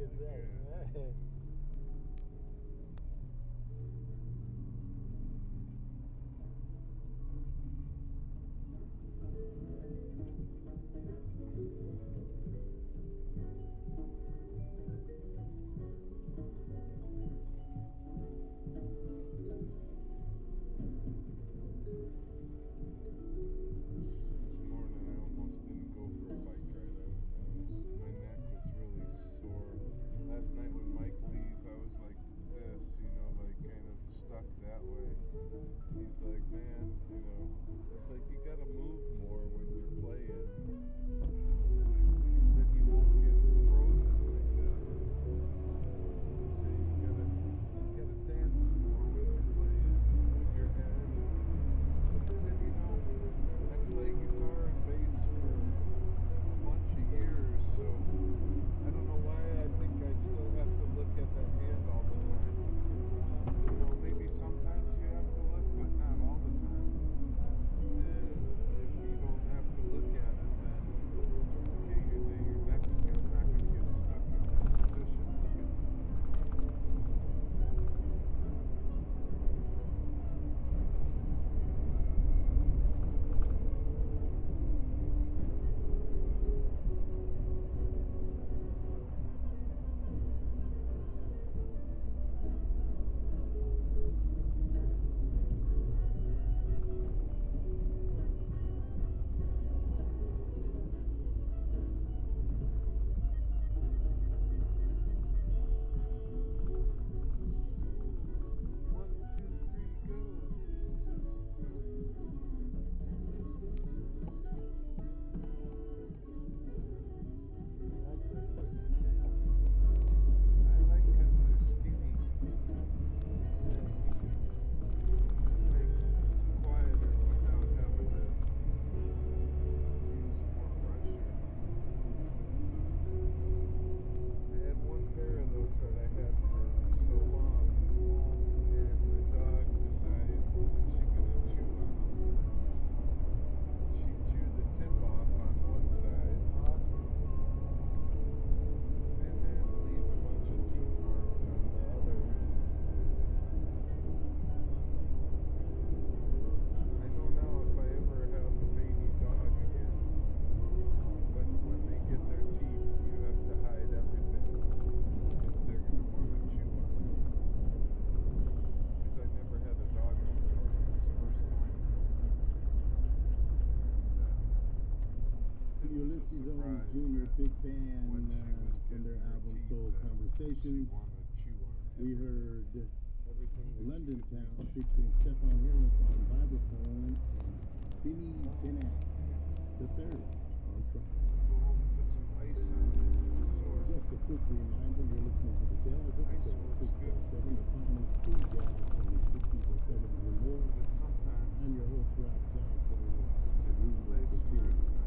Speaker 10: Right.
Speaker 4: This surprised
Speaker 10: Jr. Big Band uh, from their album Soul Conversations.
Speaker 4: Chew on
Speaker 10: We heard
Speaker 4: everything that she
Speaker 10: London Town featuring Stefon Harris on vibraphone and Benny Benack the third on trumpet.
Speaker 4: Go home and put some ice on the sore.
Speaker 10: Just a quick reminder, you're listening to the Jazz episode
Speaker 4: works good.
Speaker 10: 6.7, the finest free jazz from the 60s and 70s and more. I'm your host, Rob Johnson.
Speaker 4: it's a
Speaker 10: We
Speaker 4: place where
Speaker 10: continue.
Speaker 4: it's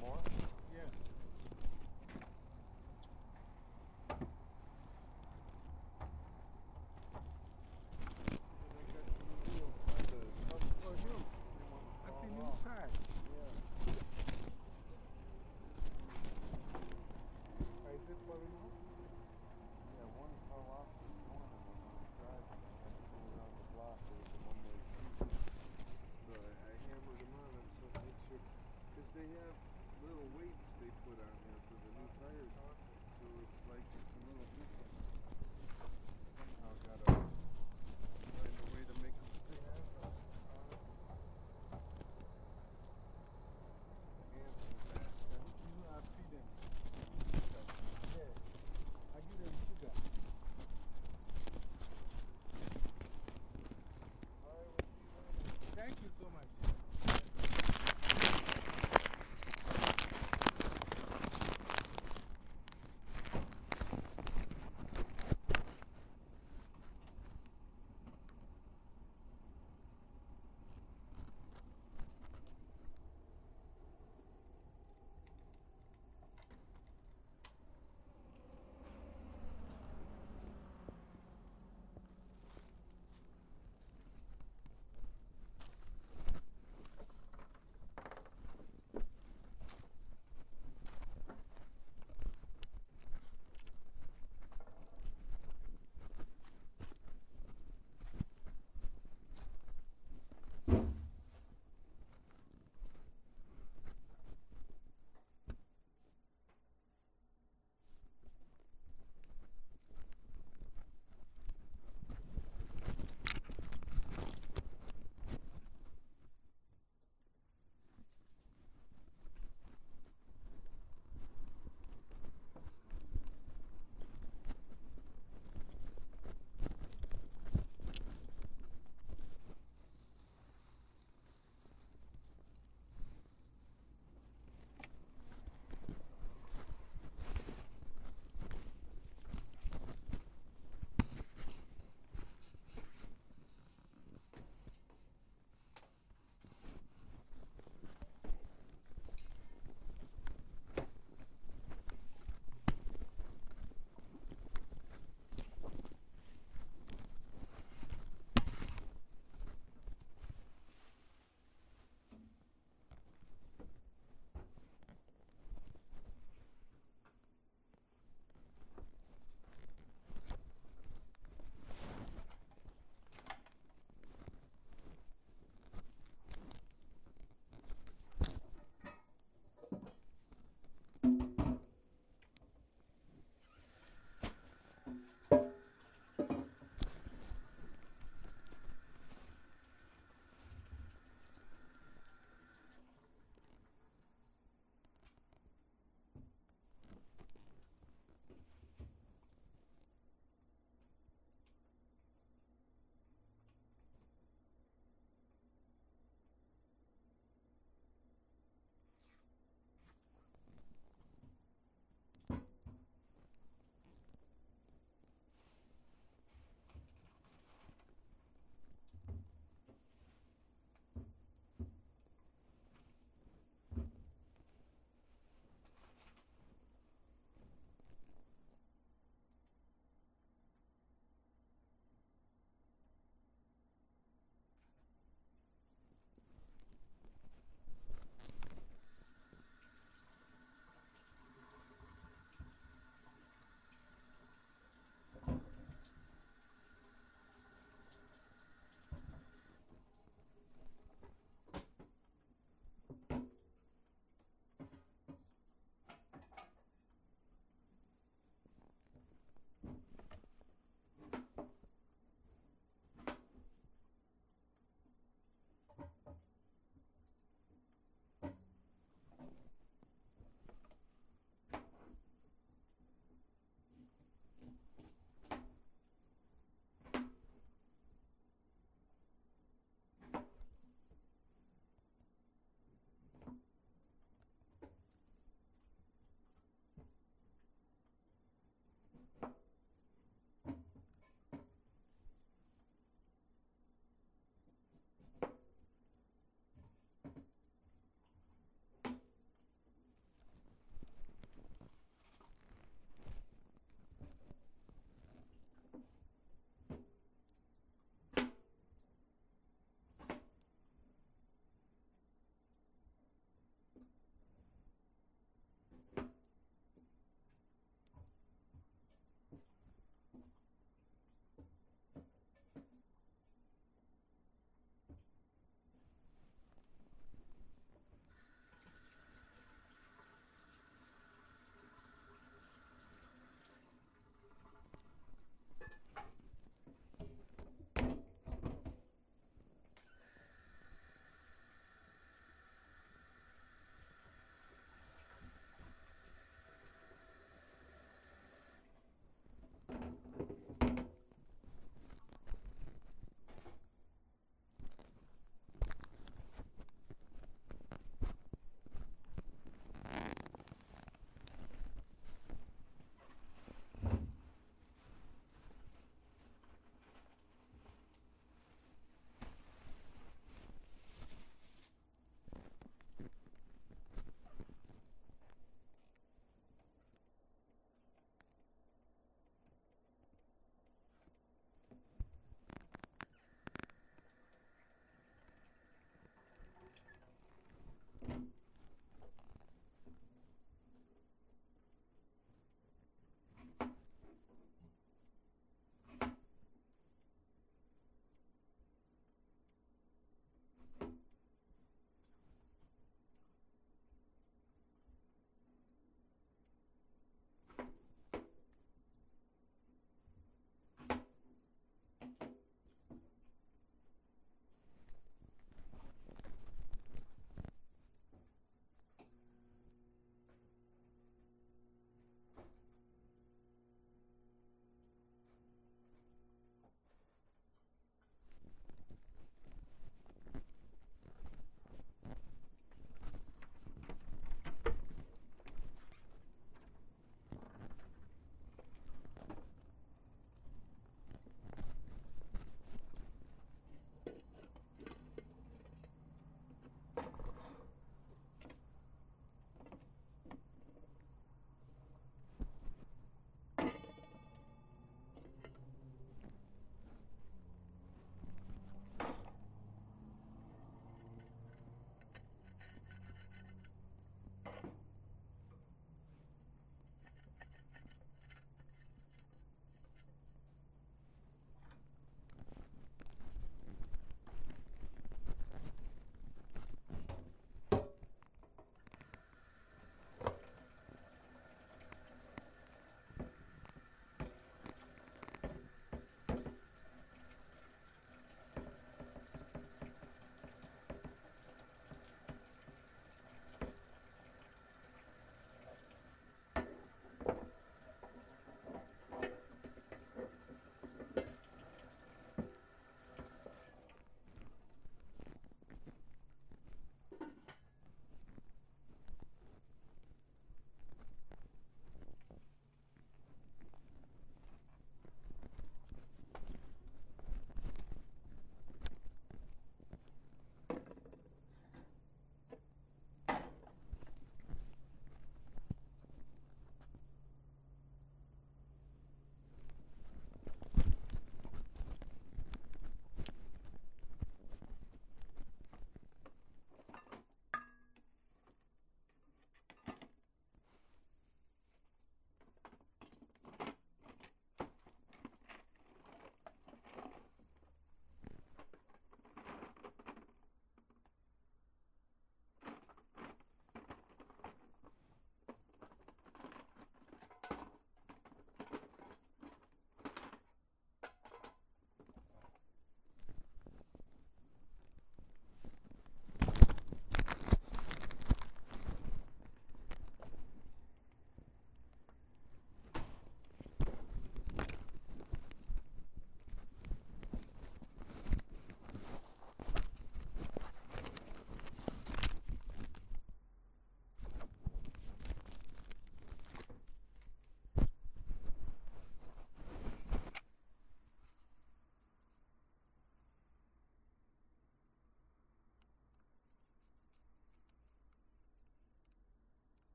Speaker 4: more.